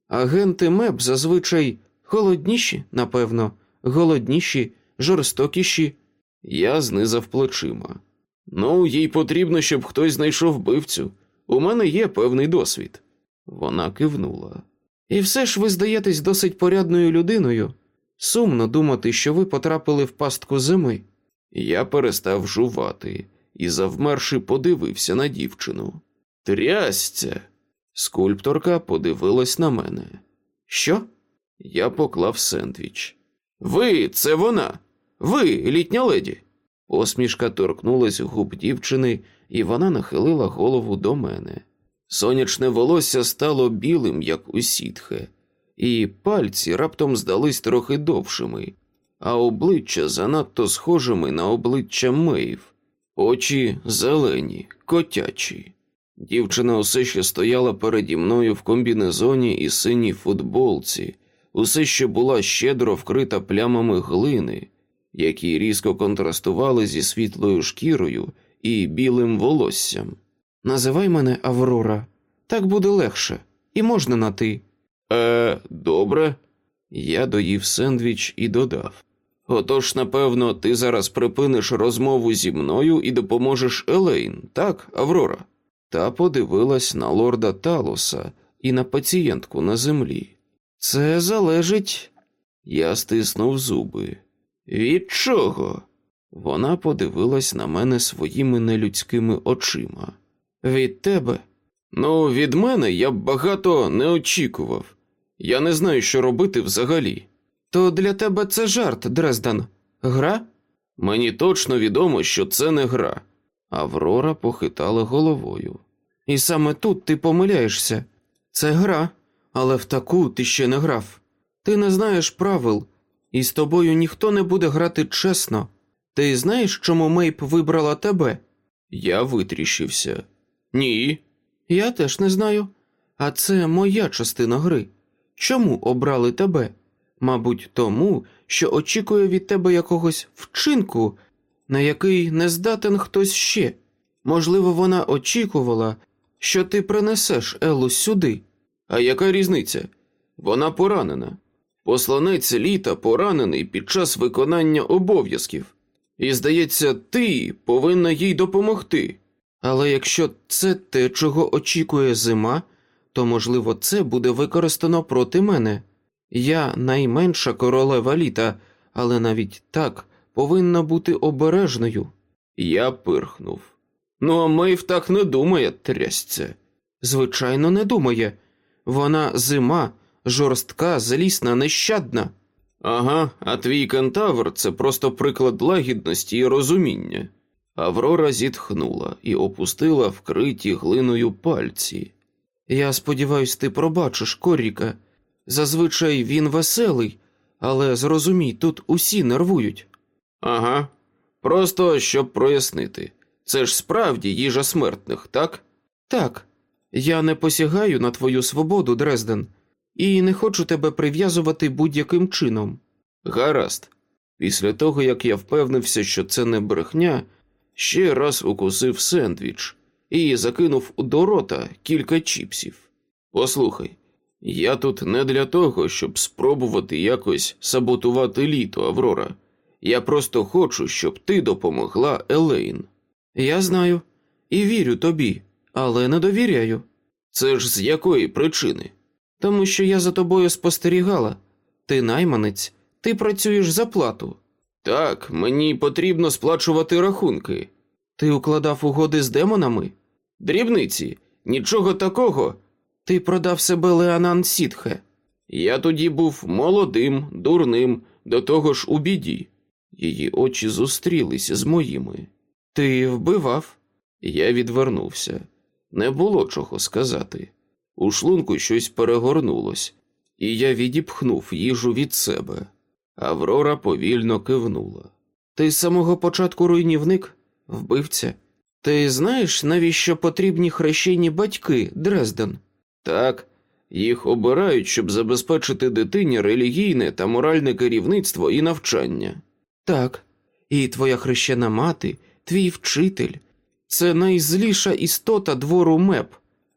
Speaker 2: Агенти МЕБ зазвичай холодніші, напевно, голодніші, жорстокіші.
Speaker 1: Я знизав плечима. Ну, їй потрібно, щоб хтось знайшов вбивцю. У мене є певний досвід. Вона кивнула.
Speaker 2: І все ж ви здаєтесь досить порядною людиною. Сумно думати, що ви потрапили в пастку зими.
Speaker 1: Я перестав жувати і, завмерши, подивився на дівчину. Трясця. Скульпторка подивилась на мене.
Speaker 2: Що?
Speaker 1: Я поклав сендвіч. Ви, це вона. Ви, літня леді. Посмішка торкнулась губ дівчини, і вона нахилила голову до мене. Сонячне волосся стало білим, як у сітхе, і пальці раптом здались трохи довшими, а обличчя занадто схожими на обличчя Мейв, очі зелені, котячі. Дівчина усе ще стояла переді мною в комбінезоні і синій футболці, усе ще була щедро вкрита плямами глини, які різко контрастували зі світлою шкірою і білим волоссям.
Speaker 2: Називай мене Аврора, так буде легше, і можна на ти.
Speaker 1: Е, добре. Я доїв сендвіч і додав. Отож, напевно, ти зараз припиниш розмову зі мною і допоможеш Елейн, так, Аврора? Та подивилась на лорда Талоса і на пацієнтку на землі. Це залежить. Я стиснув зуби. Від чого? Вона подивилась на мене своїми нелюдськими очима. Від тебе? Ну, від мене я б багато не очікував. Я не знаю, що робити взагалі.
Speaker 2: То для тебе це жарт, Дрезден. Гра?
Speaker 1: Мені точно відомо, що це не гра. Аврора похитала головою.
Speaker 2: І саме тут ти помиляєшся. Це гра, але в таку ти ще не грав. Ти не знаєш правил, і з тобою ніхто не буде грати чесно. Ти знаєш, чому Мейп вибрала тебе?
Speaker 1: Я витріщився. Ні.
Speaker 2: Я теж не знаю. А це моя частина гри. Чому обрали тебе? Мабуть, тому, що очікує від тебе якогось вчинку, на який не здатен хтось ще. Можливо, вона очікувала, що ти принесеш Елу сюди.
Speaker 1: А яка різниця? Вона поранена. Посланець літа поранений під час виконання обов'язків. І, здається, ти повинна їй допомогти.
Speaker 2: Але якщо це те, чого очікує зима, то, можливо, це буде використано проти мене. Я найменша королева літа, але навіть так повинна бути обережною.
Speaker 1: Я пирхнув. Ну, а Мейв так не думає, трясця.
Speaker 2: Звичайно, не думає. Вона зима, жорстка, злісна, нещадна.
Speaker 1: Ага, а твій кентавр це просто приклад лагідності і розуміння. Аврора зітхнула і опустила вкриті глиною пальці.
Speaker 2: Я сподіваюсь, ти пробачиш Коріка. Зазвичай він веселий, але зрозумій, тут усі нервують.
Speaker 1: Ага, просто щоб прояснити. Це ж справді їжа смертних, так?
Speaker 2: Так, я не посягаю на твою свободу, Дрезден, і не хочу тебе прив'язувати будь-яким чином.
Speaker 1: Гаразд. Після того, як я впевнився, що це не брехня, ще раз укусив сендвіч і закинув до рота кілька чіпсів. Послухай, я тут не для того, щоб спробувати якось саботувати літо, Аврора. Я просто хочу, щоб ти допомогла Елейн.
Speaker 2: Я знаю і вірю тобі, але не довіряю.
Speaker 1: Це ж з якої причини?
Speaker 2: Тому що я за тобою спостерігала. Ти найманець, ти працюєш за плату.
Speaker 1: Так, мені потрібно сплачувати рахунки.
Speaker 2: Ти укладав угоди з демонами?
Speaker 1: Дрібниці, нічого такого.
Speaker 2: Ти продав себе Леонан Сітхе.
Speaker 1: Я тоді був молодим, дурним, до того ж у біді. Її очі зустрілися з моїми.
Speaker 2: Ти вбивав?
Speaker 1: Я відвернувся. Не було чого сказати. У шлунку щось перегорнулось, і я відіпхнув їжу від себе. Аврора повільно кивнула.
Speaker 2: Ти з самого початку руйнівник, вбивця. Ти знаєш, навіщо потрібні хрещені батьки, Дрезден?
Speaker 1: Так, їх обирають, щоб забезпечити дитині релігійне та моральне керівництво і навчання.
Speaker 2: Так, і твоя хрещена мати, твій вчитель, це найзліша істота двору меп,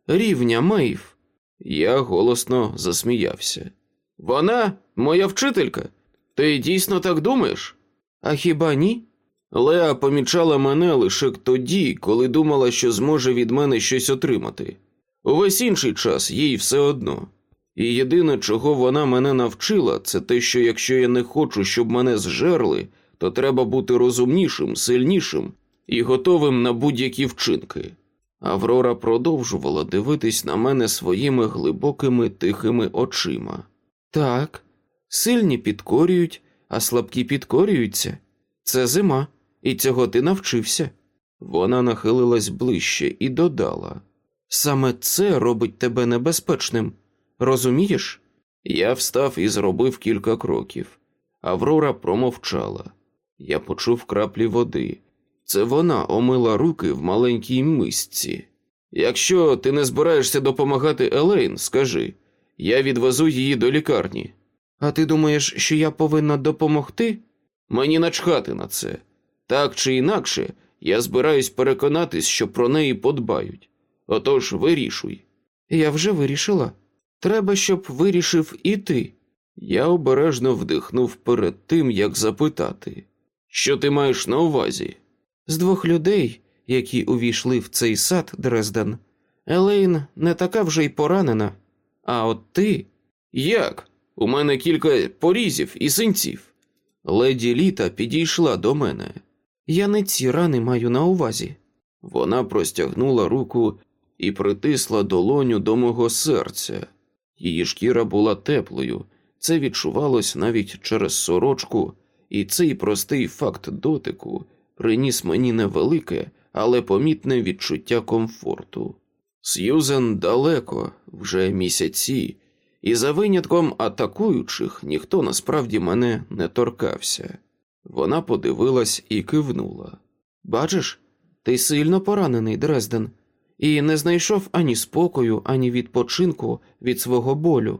Speaker 2: рівня Мейв.
Speaker 1: Я голосно засміявся. Вона моя вчителька. Ти дійсно так думаєш?
Speaker 2: А хіба ні?
Speaker 1: Леа помічала мене лише тоді, коли думала, що зможе від мене щось отримати. Увесь інший час їй все одно. І єдине, чого вона мене навчила, це те, що якщо я не хочу, щоб мене зжерли, то треба бути розумнішим, сильнішим і готовим на будь-які вчинки. Аврора продовжувала дивитись на мене своїми глибокими тихими очима.
Speaker 2: Так, сильні підкорюють, а слабкі підкорюються. Це зима, і цього ти навчився.
Speaker 1: Вона нахилилась ближче і додала.
Speaker 2: Саме це робить тебе небезпечним. Розумієш?
Speaker 1: Я встав і зробив кілька кроків. Аврора промовчала. Я почув краплі води. Це вона омила руки в маленькій мисці. Якщо ти не збираєшся допомагати Елейн, скажи, я відвезу її до лікарні.
Speaker 2: А ти думаєш, що я повинна допомогти?
Speaker 1: Мені начхати на це. Так чи інакше, я збираюсь переконатись, що про неї подбають. Отож вирішуй.
Speaker 2: Я вже вирішила. Треба, щоб вирішив і ти.
Speaker 1: Я обережно вдихнув перед тим, як запитати, що ти маєш на увазі?
Speaker 2: З двох людей, які увійшли в цей сад, Дрезден, Елейн не така вже й поранена. А от ти.
Speaker 1: Як? У мене кілька порізів і синців. Леді літа підійшла до мене.
Speaker 2: Я не ці рани маю на увазі.
Speaker 1: Вона простягнула руку і притисла долоню до мого серця. Її шкіра була теплою, це відчувалось навіть через сорочку, і цей простий факт дотику приніс мені невелике, але помітне відчуття комфорту. Сьюзен далеко, вже місяці, і за винятком атакуючих ніхто насправді мене не торкався. Вона подивилась і кивнула.
Speaker 2: Бачиш, ти сильно поранений, Дрезден, і не знайшов ані спокою, ані відпочинку від свого болю.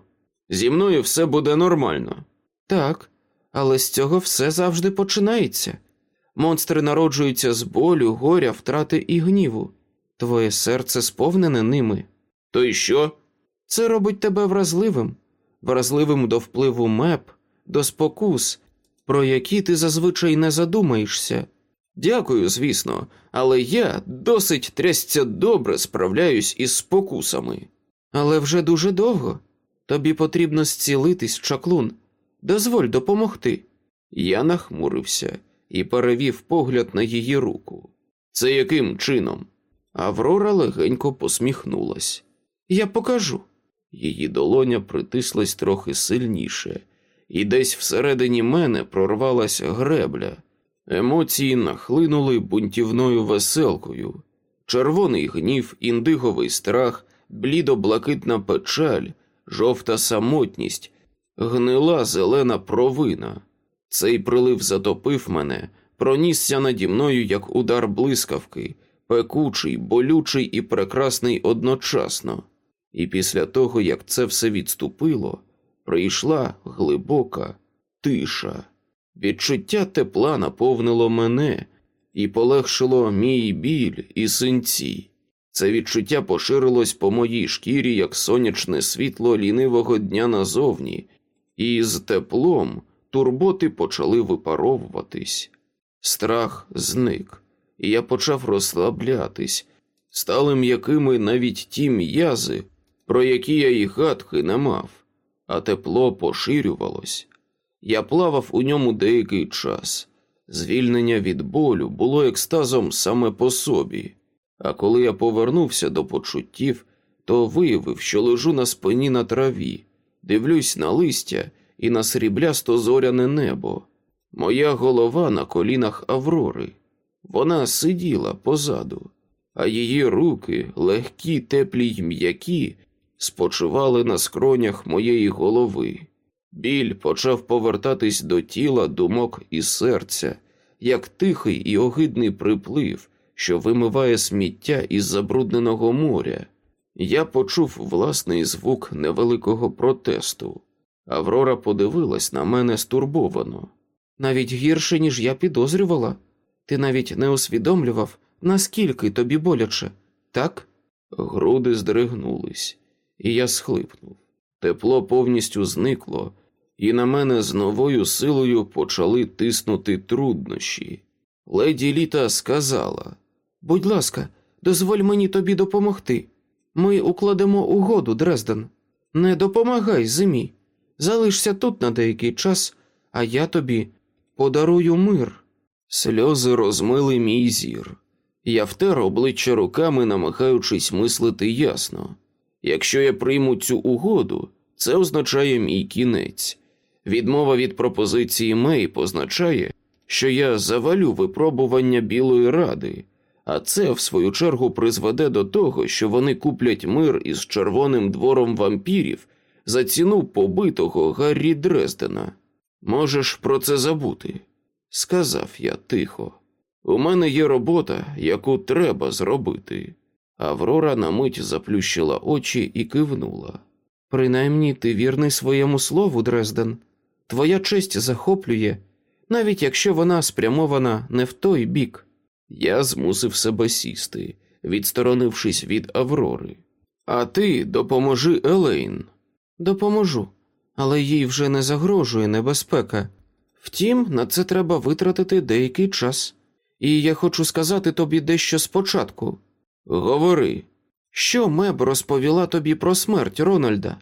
Speaker 1: Зі мною все буде нормально.
Speaker 2: Так, але з цього все завжди починається. Монстри народжуються з болю, горя, втрати і гніву. Твоє серце сповнене ними.
Speaker 1: То й що?
Speaker 2: Це робить тебе вразливим, вразливим до впливу меп, до спокус, про які ти зазвичай не задумаєшся.
Speaker 1: Дякую, звісно, але я досить трясця добре справляюсь із спокусами.
Speaker 2: Але вже дуже довго. Тобі потрібно зцілитись, чаклун. Дозволь допомогти.
Speaker 1: Я нахмурився і перевів погляд на її руку. Це яким чином? Аврора легенько посміхнулась.
Speaker 2: Я покажу.
Speaker 1: Її долоня притислась трохи сильніше, і десь всередині мене прорвалася гребля. Емоції нахлинули бунтівною веселкою. Червоний гнів, індиговий страх, блідо-блакитна печаль, жовта самотність, гнила зелена провина. Цей прилив затопив мене, пронісся наді мною, як удар блискавки, пекучий, болючий і прекрасний одночасно. І після того, як це все відступило, прийшла глибока тиша. Відчуття тепла наповнило мене і полегшило мій біль і синці. Це відчуття поширилось по моїй шкірі, як сонячне світло лінивого дня назовні, і з теплом турботи почали випаровуватись. Страх зник, і я почав розслаблятись, стали м'якими навіть ті м'язи, про які я і гадки не мав, а тепло поширювалось. Я плавав у ньому деякий час. Звільнення від болю було екстазом саме по собі, а коли я повернувся до почуттів, то виявив, що лежу на спині на траві, дивлюсь на листя і на сріблясто зоряне небо. Моя голова на колінах Аврори. Вона сиділа позаду, а її руки, легкі, теплі й м'які, спочивали на скронях моєї голови. Біль почав повертатись до тіла, думок і серця, як тихий і огидний приплив, що вимиває сміття із забрудненого моря. Я почув власний звук невеликого протесту. Аврора подивилась на мене стурбовано.
Speaker 2: Навіть гірше, ніж я підозрювала. Ти навіть не усвідомлював, наскільки тобі боляче, так?
Speaker 1: Груди здригнулись, і я схлипнув. Тепло повністю зникло, і на мене з новою силою почали тиснути труднощі. Леді Літа сказала:
Speaker 2: Будь ласка, дозволь мені тобі допомогти. Ми укладемо угоду, Дрезден. Не допомагай зимі. Залишся тут на деякий час, а я тобі подарую мир.
Speaker 1: Сльози розмили мій зір. Я втер обличчя руками, намагаючись мислити ясно. Якщо я прийму цю угоду, це означає мій кінець. Відмова від пропозиції Мей позначає, що я завалю випробування Білої Ради, а це, в свою чергу, призведе до того, що вони куплять мир із червоним двором вампірів за ціну побитого Гаррі Дрездена. Можеш про це забути, сказав я тихо. У мене є робота, яку треба зробити. Аврора на мить заплющила очі і кивнула.
Speaker 2: Принаймні ти вірний своєму слову, Дрезден. Твоя честь захоплює, навіть якщо вона спрямована не в той бік.
Speaker 1: Я змусив себе сісти, відсторонившись від Аврори. А ти допоможи Елейн.
Speaker 2: Допоможу. але їй вже не загрожує небезпека. Втім, на це треба витратити деякий час. І я хочу сказати тобі дещо спочатку.
Speaker 1: Говори,
Speaker 2: Що Меб розповіла тобі про смерть Рональда?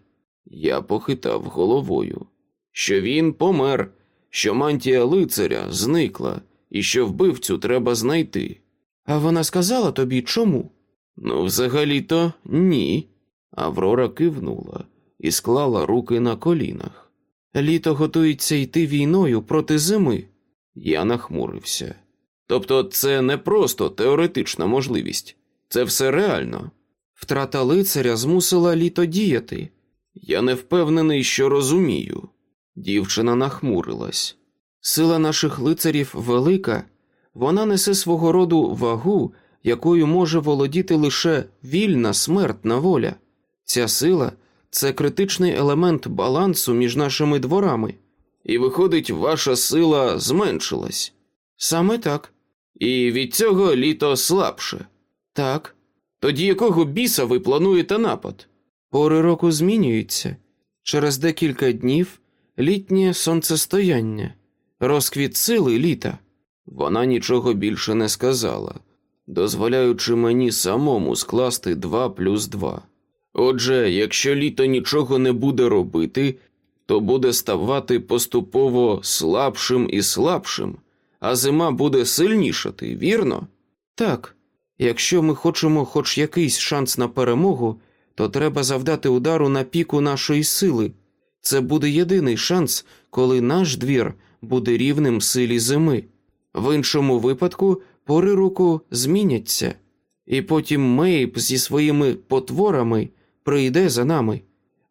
Speaker 1: я похитав головою, що він помер, що мантія лицаря зникла, і що вбивцю треба знайти.
Speaker 2: А вона сказала тобі чому?
Speaker 1: Ну, взагалі-то ні. Аврора кивнула і склала руки на колінах.
Speaker 2: Літо готується йти війною проти зими.
Speaker 1: Я нахмурився. Тобто, це не просто теоретична можливість, це все реально.
Speaker 2: Втрата лицаря змусила літо діяти.
Speaker 1: Я не впевнений, що розумію. Дівчина нахмурилась.
Speaker 2: Сила наших лицарів велика, вона несе свого роду вагу, якою може володіти лише вільна смертна воля. Ця сила це критичний елемент балансу між нашими дворами.
Speaker 1: І виходить, ваша сила зменшилась,
Speaker 2: Саме так,
Speaker 1: і від цього літо слабше.
Speaker 2: Так.
Speaker 1: Тоді якого біса ви плануєте напад?
Speaker 2: Пори року змінюються. Через декілька днів літнє сонцестояння, розквіт сили літа.
Speaker 1: Вона нічого більше не сказала, дозволяючи мені самому скласти два плюс два. Отже, якщо літо нічого не буде робити, то буде ставати поступово слабшим і слабшим, а зима буде сильнішати, вірно?
Speaker 2: Так, якщо ми хочемо хоч якийсь шанс на перемогу, то треба завдати удару на піку нашої сили. Це буде єдиний шанс, коли наш двір буде рівним силі зими. В іншому випадку пори року зміняться, і потім Мейб зі своїми потворами прийде за нами.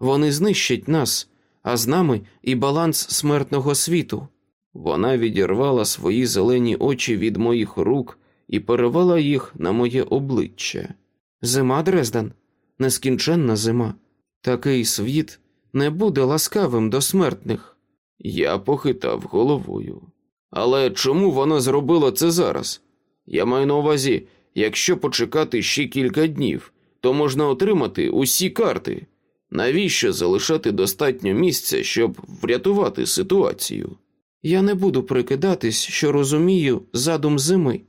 Speaker 2: Вони знищать нас, а з нами і баланс смертного світу.
Speaker 1: Вона відірвала свої зелені очі від моїх рук і перевела їх на моє обличчя.
Speaker 2: Зима, Дрезден, нескінченна зима. Такий світ не буде ласкавим до смертних.
Speaker 1: Я похитав головою. Але чому вона зробила це зараз? Я маю на увазі, якщо почекати ще кілька днів, то можна отримати усі карти. Навіщо залишати достатньо місця, щоб врятувати ситуацію?
Speaker 2: Я не буду прикидатись, що розумію задум зими,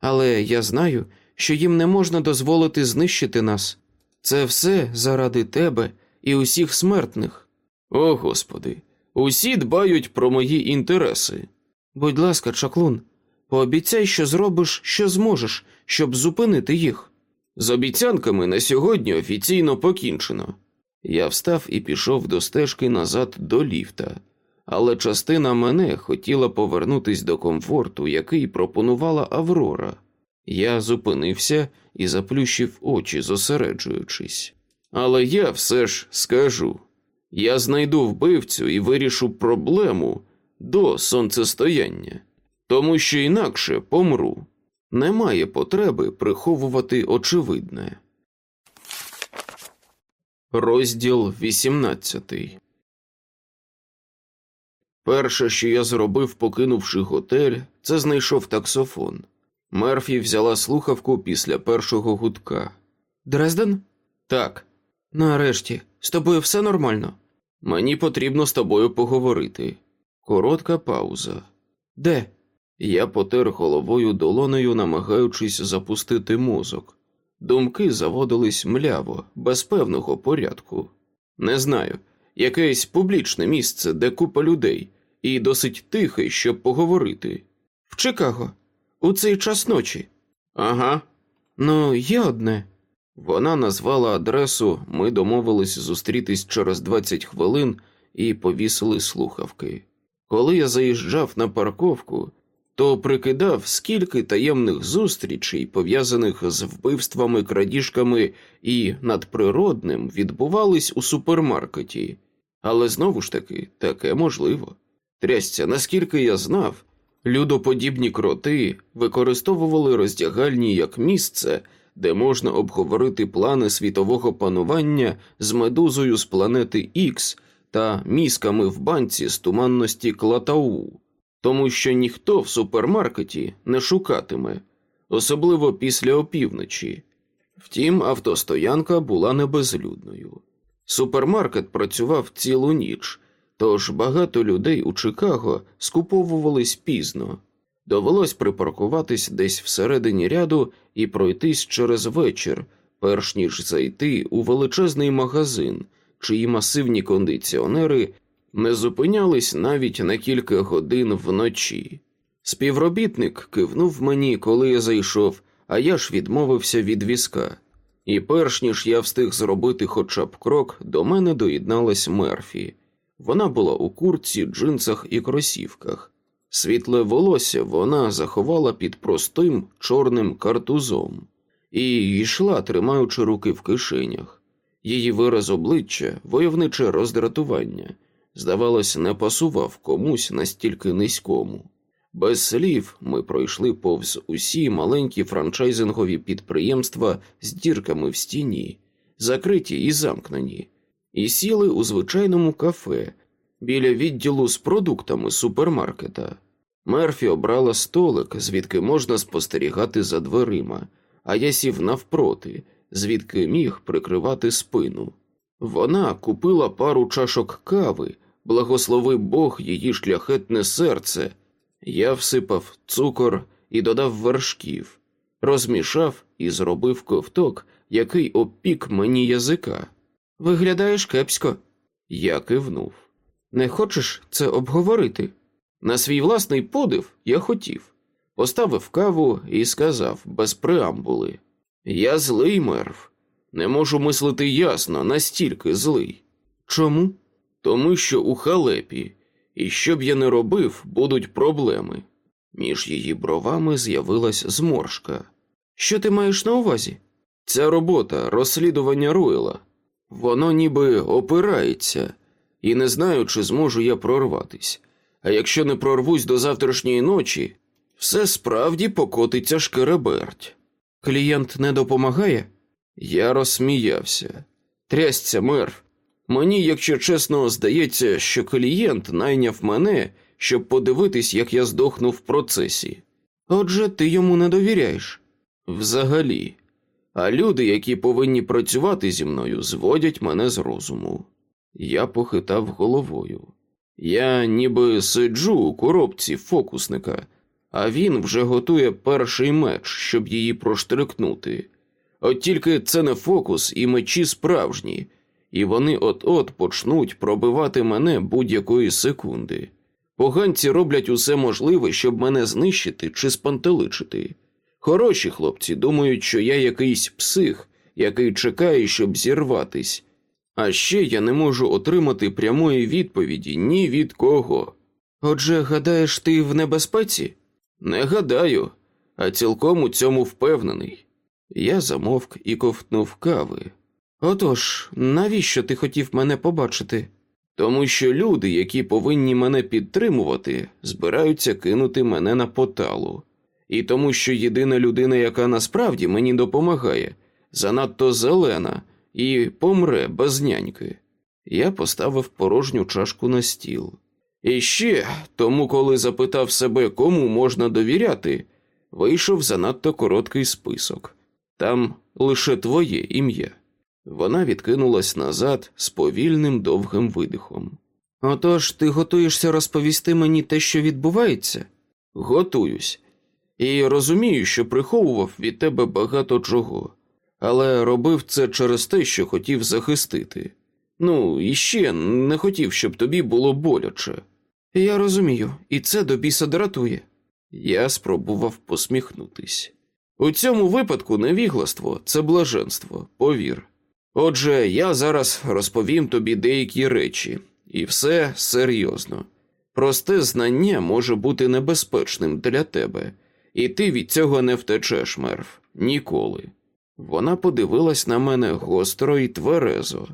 Speaker 2: але я знаю, що їм не можна дозволити знищити нас. Це все заради тебе і усіх смертних.
Speaker 1: О, Господи, усі дбають про мої інтереси.
Speaker 2: Будь ласка, чаклун, пообіцяй, що зробиш, що зможеш, щоб зупинити їх.
Speaker 1: З обіцянками на сьогодні офіційно покінчено. Я встав і пішов до стежки назад до ліфта, але частина мене хотіла повернутись до комфорту, який пропонувала Аврора. Я зупинився і заплющив очі, зосереджуючись. Але я все ж скажу я знайду вбивцю і вирішу проблему до сонцестояння, тому що інакше помру. Немає потреби приховувати очевидне. Розділ 18 Перше, що я зробив, покинувши готель, це знайшов таксофон. Мерфі взяла слухавку після першого гудка.
Speaker 2: Дрезден?
Speaker 1: Так,
Speaker 2: Нарешті, з тобою все нормально.
Speaker 1: мені потрібно з тобою поговорити. Коротка пауза.
Speaker 2: Де?
Speaker 1: Я потер головою долонею, намагаючись запустити мозок. Думки заводились мляво, без певного порядку. Не знаю, якесь публічне місце, де купа людей, і досить тихе, щоб поговорити.
Speaker 2: В Чикаго. У цей час ночі.
Speaker 1: Ага.
Speaker 2: Ну, є одне.
Speaker 1: Вона назвала адресу, ми домовились зустрітись через 20 хвилин і повісили слухавки. Коли я заїжджав на парковку, то прикидав, скільки таємних зустрічей, пов'язаних з вбивствами, крадіжками і надприродним, відбувались у супермаркеті. Але знову ж таки, таке можливо. Трясця, наскільки я знав, людоподібні кроти використовували роздягальні як місце, де можна обговорити плани світового панування з медузою з планети Ікс та мізками в банці з туманності Клатау, тому що ніхто в супермаркеті не шукатиме, особливо після опівночі. Втім, автостоянка була не безлюдною. Супермаркет працював цілу ніч, Тож багато людей у Чикаго скуповувались пізно. Довелось припаркуватись десь всередині ряду і пройтись через вечір, перш ніж зайти у величезний магазин, чиї масивні кондиціонери не зупинялись навіть на кілька годин вночі. Співробітник кивнув мені, коли я зайшов, а я ж відмовився від візка. І перш ніж я встиг зробити хоча б крок, до мене доєдналась Мерфі. Вона була у курці, джинсах і кросівках. Світле волосся вона заховала під простим чорним картузом і йшла, тримаючи руки в кишенях. Її вираз обличчя, войовниче роздратування, здавалось, не пасував комусь настільки низькому. Без слів ми пройшли повз усі маленькі франчайзингові підприємства з дірками в стіні, закриті і замкнені, і сіли у звичайному кафе біля відділу з продуктами супермаркета. Мерфі обрала столик, звідки можна спостерігати за дверима, а я сів навпроти, звідки міг прикривати спину. Вона купила пару чашок кави, благослови Бог її шляхетне серце. Я всипав цукор і додав вершків, розмішав і зробив ковток, який опік мені язика. Виглядаєш кепсько. Я кивнув. Не хочеш це обговорити? На свій власний подив я хотів. Поставив каву і сказав без преамбули: Я злий мерв. Не можу мислити ясно, настільки злий. Чому? Тому що у халепі, і що б я не робив, будуть проблеми. Між її бровами з'явилась зморшка. Що ти маєш на увазі? Ця робота розслідування Руела. Воно ніби опирається, і не знаю, чи зможу я прорватись. А якщо не прорвусь до завтрашньої ночі, все справді покотиться шкереберть. Клієнт не допомагає? Я розсміявся. Трясця, мер. Мені, якщо чесно, здається, що клієнт найняв мене, щоб подивитись, як я здохну в процесі. Отже, ти йому не довіряєш? Взагалі. А люди, які повинні працювати зі мною, зводять мене з розуму. Я похитав головою. Я ніби сиджу у коробці фокусника, а він вже готує перший меч, щоб її проштрикнути. От тільки це не фокус і мечі справжні, і вони от-от почнуть пробивати мене будь-якої секунди. Поганці роблять усе можливе, щоб мене знищити чи спантеличити. Хороші хлопці думають, що я якийсь псих, який чекає, щоб зірватись. А ще я не можу отримати прямої відповіді ні від кого. Отже, гадаєш, ти в небезпеці? Не гадаю, а цілком у цьому впевнений. Я замовк і ковтнув кави. Отож, навіщо ти хотів мене побачити? Тому що люди, які повинні мене підтримувати, збираються кинути мене на поталу. І тому, що єдина людина, яка насправді мені допомагає, занадто зелена і помре без няньки. Я поставив порожню чашку на стіл. І ще, тому, коли запитав себе, кому можна довіряти, вийшов занадто короткий список там лише твоє ім'я. Вона відкинулась назад з повільним довгим видихом. Отож, ти готуєшся розповісти мені те, що відбувається? Готуюсь, і розумію, що приховував від тебе багато чого, але робив це через те, що хотів захистити. Ну, і ще не хотів, щоб тобі було боляче. Я розумію, і це до біса дратує. Я спробував посміхнутись. У цьому випадку невігластво це блаженство, повір. Отже, я зараз розповім тобі деякі речі, і все серйозно. Просте знання може бути небезпечним для тебе, і ти від цього не втечеш, мерв, ніколи. Вона подивилась на мене гостро і тверезо.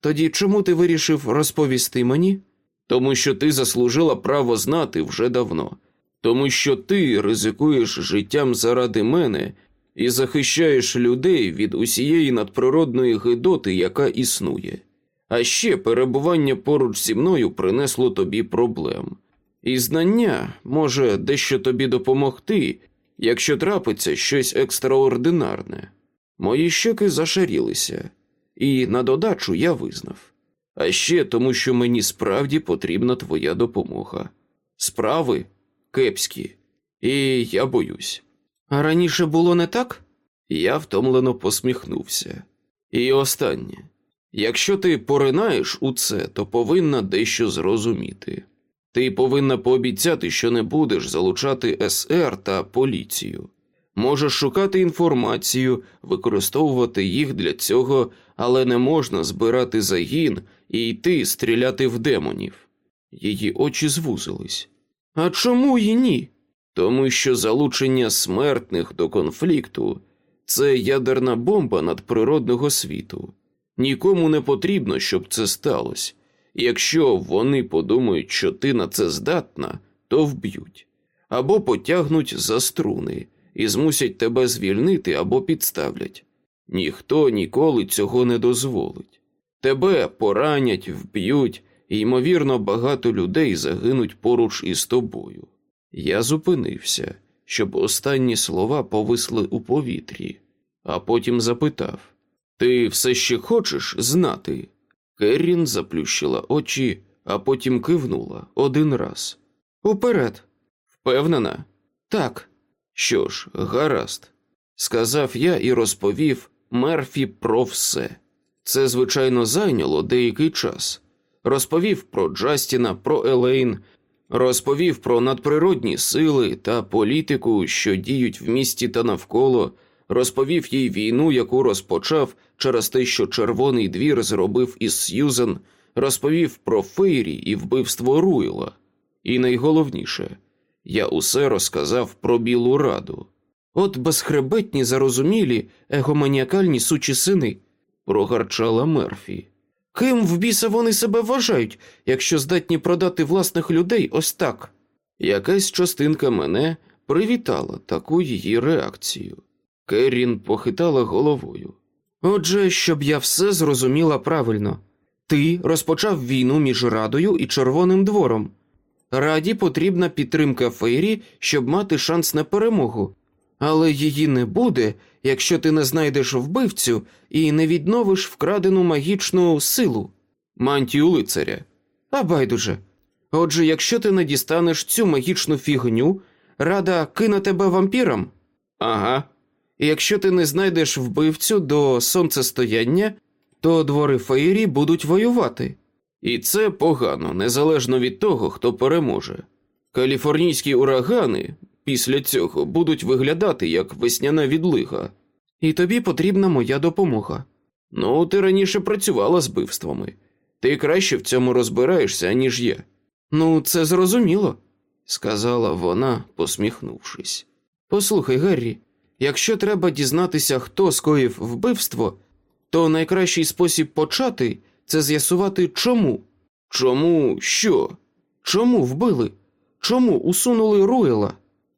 Speaker 1: Тоді чому ти вирішив розповісти мені? Тому що ти заслужила право знати вже давно, тому що ти ризикуєш життям заради мене і захищаєш людей від усієї надприродної гидоти, яка існує. А ще перебування поруч зі мною принесло тобі проблем, і знання може дещо тобі допомогти, якщо трапиться щось екстраординарне. Мої щоки зашарілися, і на додачу я визнав. А ще тому, що мені справді потрібна твоя допомога. Справи кепські, і я боюсь.
Speaker 2: А раніше було не так?
Speaker 1: Я втомлено посміхнувся. І останнє. Якщо ти поринаєш у це, то повинна дещо зрозуміти. Ти повинна пообіцяти, що не будеш залучати СР та поліцію. Можеш шукати інформацію, використовувати їх для цього, але не можна збирати загін і йти стріляти в демонів. Її очі звузились.
Speaker 2: А чому й ні?
Speaker 1: Тому що залучення смертних до конфлікту це ядерна бомба надприродного світу. Нікому не потрібно, щоб це сталося. Якщо вони подумають, що ти на це здатна, то вб'ють або потягнуть за струни і змусять тебе звільнити або підставлять. Ніхто ніколи цього не дозволить. Тебе поранять, вб'ють, і, ймовірно, багато людей загинуть поруч із тобою. Я зупинився, щоб останні слова повисли у повітрі, а потім запитав Ти все ще хочеш знати? Керрін заплющила очі, а потім кивнула один раз.
Speaker 2: Уперед.
Speaker 1: Впевнена?
Speaker 2: Так.
Speaker 1: Що ж, гаразд, сказав я і розповів Мерфі про все. Це, звичайно, зайняло деякий час. Розповів про Джастіна, про Елейн, розповів про надприродні сили та політику, що діють в місті та навколо, розповів їй війну, яку розпочав через те, що Червоний двір зробив із Сьюзен, розповів про Фейрі і вбивство Руйла. І найголовніше, я усе розказав про Білу Раду.
Speaker 2: От безхребетні, зарозумілі, егоманіакальні сучі сини,
Speaker 1: прогарчала Мерфі.
Speaker 2: Ким в біса вони себе вважають, якщо здатні продати власних людей ось так?
Speaker 1: Якась частинка мене привітала таку її реакцію. Керрін похитала головою.
Speaker 2: Отже, щоб я все зрозуміла правильно, ти розпочав війну між Радою і Червоним двором. Раді потрібна підтримка Фейрі, щоб мати шанс на перемогу, але її не буде, якщо ти не знайдеш вбивцю і не відновиш вкрадену магічну силу,
Speaker 1: мантію лицаря.
Speaker 2: А байдуже. Отже, якщо ти не дістанеш цю магічну фігню, рада кине тебе вампірам.
Speaker 1: Ага.
Speaker 2: Якщо ти не знайдеш вбивцю до сонцестояння, то двори Фейрі будуть воювати.
Speaker 1: І це погано, незалежно від того, хто переможе. Каліфорнійські урагани після цього будуть виглядати як весняна відлига.
Speaker 2: І тобі потрібна моя допомога.
Speaker 1: Ну, ти раніше працювала з бивствами. Ти краще в цьому розбираєшся, ніж я.
Speaker 2: Ну, це зрозуміло,
Speaker 1: сказала вона, посміхнувшись.
Speaker 2: Послухай, Геррі, якщо треба дізнатися, хто скоїв вбивство, то найкращий спосіб почати це з'ясувати чому.
Speaker 1: Чому що?
Speaker 2: Чому вбили? Чому усунули Руела?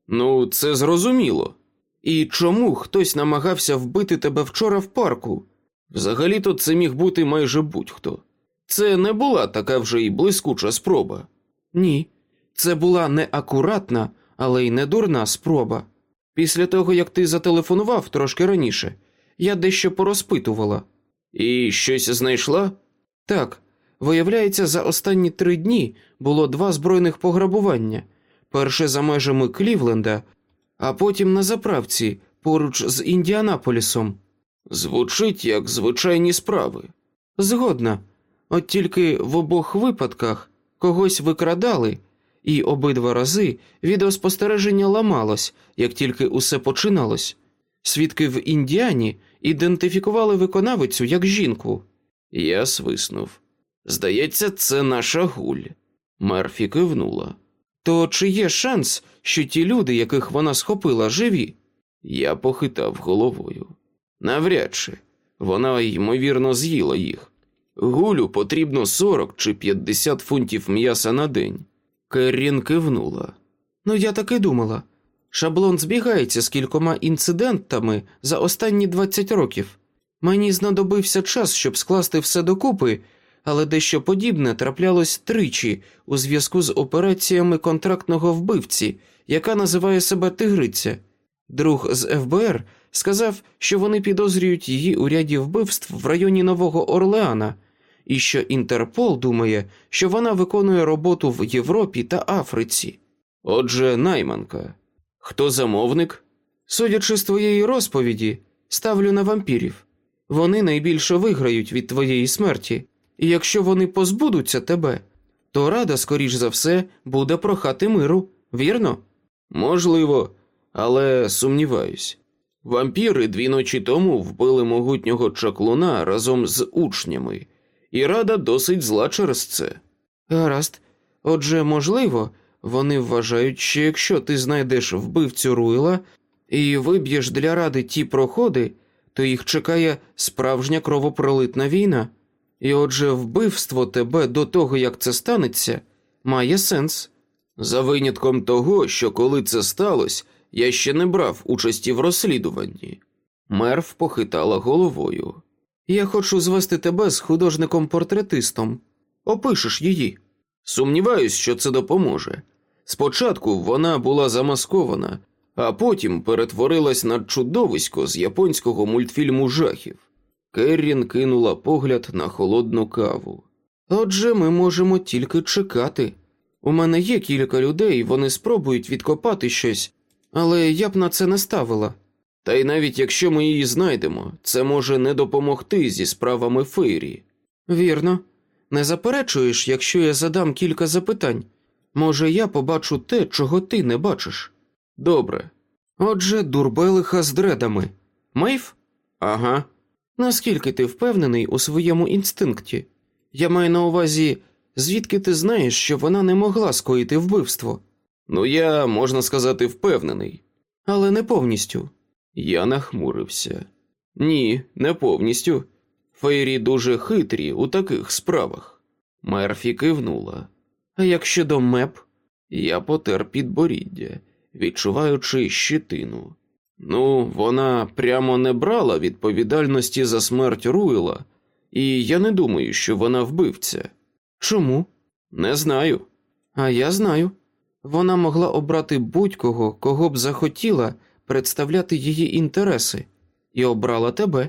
Speaker 1: Ну, це зрозуміло.
Speaker 2: І чому хтось намагався вбити тебе вчора в парку?
Speaker 1: Взагалі-то це міг бути майже будь-хто. Це не була така вже і блискуча спроба.
Speaker 2: Ні, це була не акуратна, але й не дурна спроба. Після того, як ти зателефонував трошки раніше, я дещо порозпитувала.
Speaker 1: І щось знайшла?
Speaker 2: Так, виявляється, за останні три дні було два збройних пограбування перше за межами Клівленда, а потім на заправці поруч з Індіанаполісом.
Speaker 1: Звучить як звичайні справи.
Speaker 2: Згодна. От тільки в обох випадках когось викрадали, і обидва рази відеоспостереження ламалось, як тільки усе починалось. Свідки в Індіані ідентифікували виконавицю як жінку.
Speaker 1: Я свиснув. Здається, це наша гуль. Мерфі кивнула.
Speaker 2: То чи є шанс, що ті люди, яких вона схопила, живі?
Speaker 1: Я похитав головою. Навряд чи вона, ймовірно, з'їла їх. Гулю потрібно 40 чи 50 фунтів м'яса на день. Керрін кивнула.
Speaker 2: Ну, я так і думала. Шаблон збігається з кількома інцидентами за останні 20 років. Мені знадобився час, щоб скласти все докупи, але дещо подібне траплялось тричі у зв'язку з операціями контрактного вбивці, яка називає себе Тигриця. Друг з ФБР сказав, що вони підозрюють її у ряді вбивств в районі Нового Орлеана, і що Інтерпол думає, що вона виконує роботу в Європі та Африці.
Speaker 1: Отже, найманка. Хто замовник?
Speaker 2: Судячи з твоєї розповіді, ставлю на вампірів. Вони найбільше виграють від твоєї смерті, і якщо вони позбудуться тебе, то рада, скоріш за все, буде прохати миру, вірно?
Speaker 1: Можливо, але сумніваюсь. Вампіри дві ночі тому вбили могутнього чаклуна разом з учнями, і рада досить зла через це.
Speaker 2: Гаразд. Отже, можливо, вони вважають, що якщо ти знайдеш вбивцю Руйла і виб'єш для ради ті проходи, то їх чекає справжня кровопролитна війна. І отже, вбивство тебе до того, як це станеться, має сенс.
Speaker 1: За винятком того, що коли це сталося, я ще не брав участі в розслідуванні. Мерв похитала головою.
Speaker 2: Я хочу звести тебе з художником-портретистом. Опишеш її.
Speaker 1: Сумніваюсь, що це допоможе. Спочатку вона була замаскована, а потім перетворилась на чудовисько з японського мультфільму жахів. Керрін кинула погляд на холодну каву.
Speaker 2: Отже, ми можемо тільки чекати. У мене є кілька людей, вони спробують відкопати щось, але я б на це не ставила.
Speaker 1: Та й навіть якщо ми її знайдемо, це може не допомогти зі справами Фейрі.
Speaker 2: Вірно. Не заперечуєш, якщо я задам кілька запитань. Може, я побачу те, чого ти не бачиш.
Speaker 1: Добре.
Speaker 2: Отже, дурбелиха з дредами. Мейв?
Speaker 1: Ага.
Speaker 2: Наскільки ти впевнений у своєму інстинкті? Я маю на увазі, звідки ти знаєш, що вона не могла скоїти вбивство?
Speaker 1: Ну, я, можна сказати, впевнений.
Speaker 2: Але не повністю.
Speaker 1: Я нахмурився. Ні, не повністю. Фейрі дуже хитрі у таких справах. Мерфі кивнула.
Speaker 2: А як щодо меп?
Speaker 1: Я потер підборіддя, відчуваючи щитину. Ну, вона прямо не брала відповідальності за смерть Руїла, і я не думаю, що вона вбивця.
Speaker 2: Чому?
Speaker 1: Не знаю.
Speaker 2: А я знаю. Вона могла обрати будь-кого, кого б захотіла представляти її інтереси, і обрала тебе.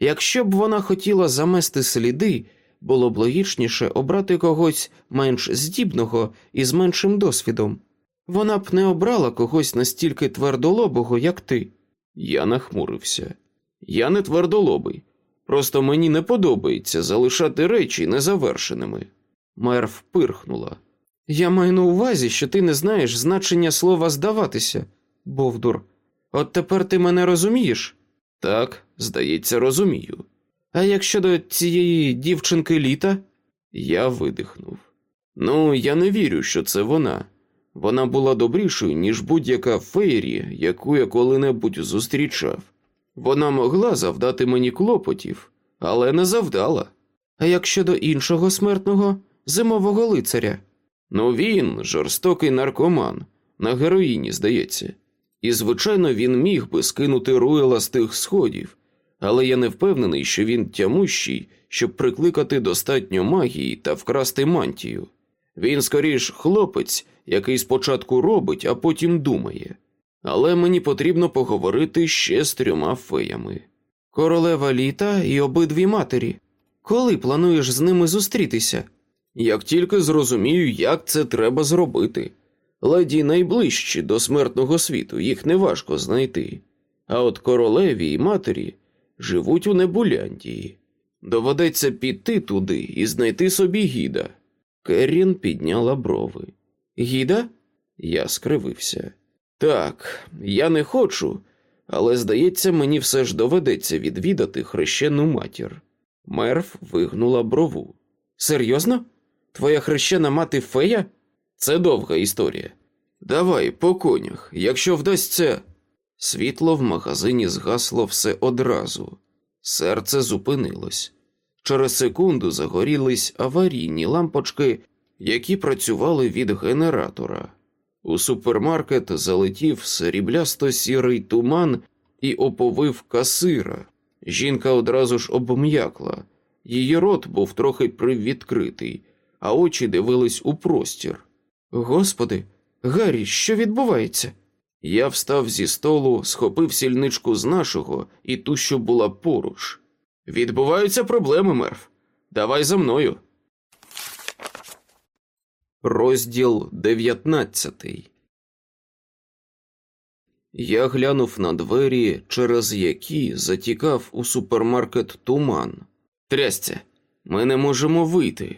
Speaker 2: Якщо б вона хотіла замести сліди, було б логічніше обрати когось менш здібного і з меншим досвідом. Вона б не обрала когось настільки твердолобого, як ти.
Speaker 1: Я нахмурився. Я не твердолобий. Просто мені не подобається залишати речі незавершеними. Мерв пирхнула.
Speaker 2: Я маю на увазі, що ти не знаєш значення слова здаватися, Бовдур. От тепер ти мене розумієш?
Speaker 1: Так, здається, розумію.
Speaker 2: А як щодо цієї дівчинки літа?
Speaker 1: Я видихнув. Ну, я не вірю, що це вона. Вона була добрішою, ніж будь-яка феєрі, яку я коли-небудь зустрічав. Вона могла завдати мені клопотів, але не завдала.
Speaker 2: А як щодо іншого смертного, зимового лицаря?
Speaker 1: Ну він жорстокий наркоман, на героїні, здається. І, звичайно, він міг би скинути руела з тих сходів, але я не впевнений, що він тямущий, щоб прикликати достатньо магії та вкрасти мантію. Він скоріш хлопець, який спочатку робить, а потім думає. Але мені потрібно поговорити ще з трьома феями.
Speaker 2: Королева літа і обидві матері. Коли плануєш з ними зустрітися?
Speaker 1: Як тільки зрозумію, як це треба зробити. Леді найближчі до смертного світу, їх неважко знайти. А от королеві і матері живуть у Небуляндії. Доведеться піти туди і знайти собі гіда. Керрін підняла брови.
Speaker 2: Гіда?
Speaker 1: Я скривився. Так, я не хочу, але, здається, мені все ж доведеться відвідати хрещену матір. Мерв вигнула брову.
Speaker 2: Серйозно? Твоя хрещена мати фея?
Speaker 1: Це довга історія. Давай по конях, якщо вдасться. Світло в магазині згасло все одразу. Серце зупинилось. Через секунду загорілись аварійні лампочки, які працювали від генератора. У супермаркет залетів сріблясто сірий туман і оповив касира. Жінка одразу ж обм'якла. Її рот був трохи привідкритий, а очі дивились у простір.
Speaker 2: Господи, Гаррі, що відбувається?
Speaker 1: Я встав зі столу, схопив сільничку з нашого і ту, що була поруч. Відбуваються проблеми, мерв. Давай за мною. Розділ 19 Я глянув на двері, через які затікав у супермаркет туман. Трясця, ми не можемо вийти.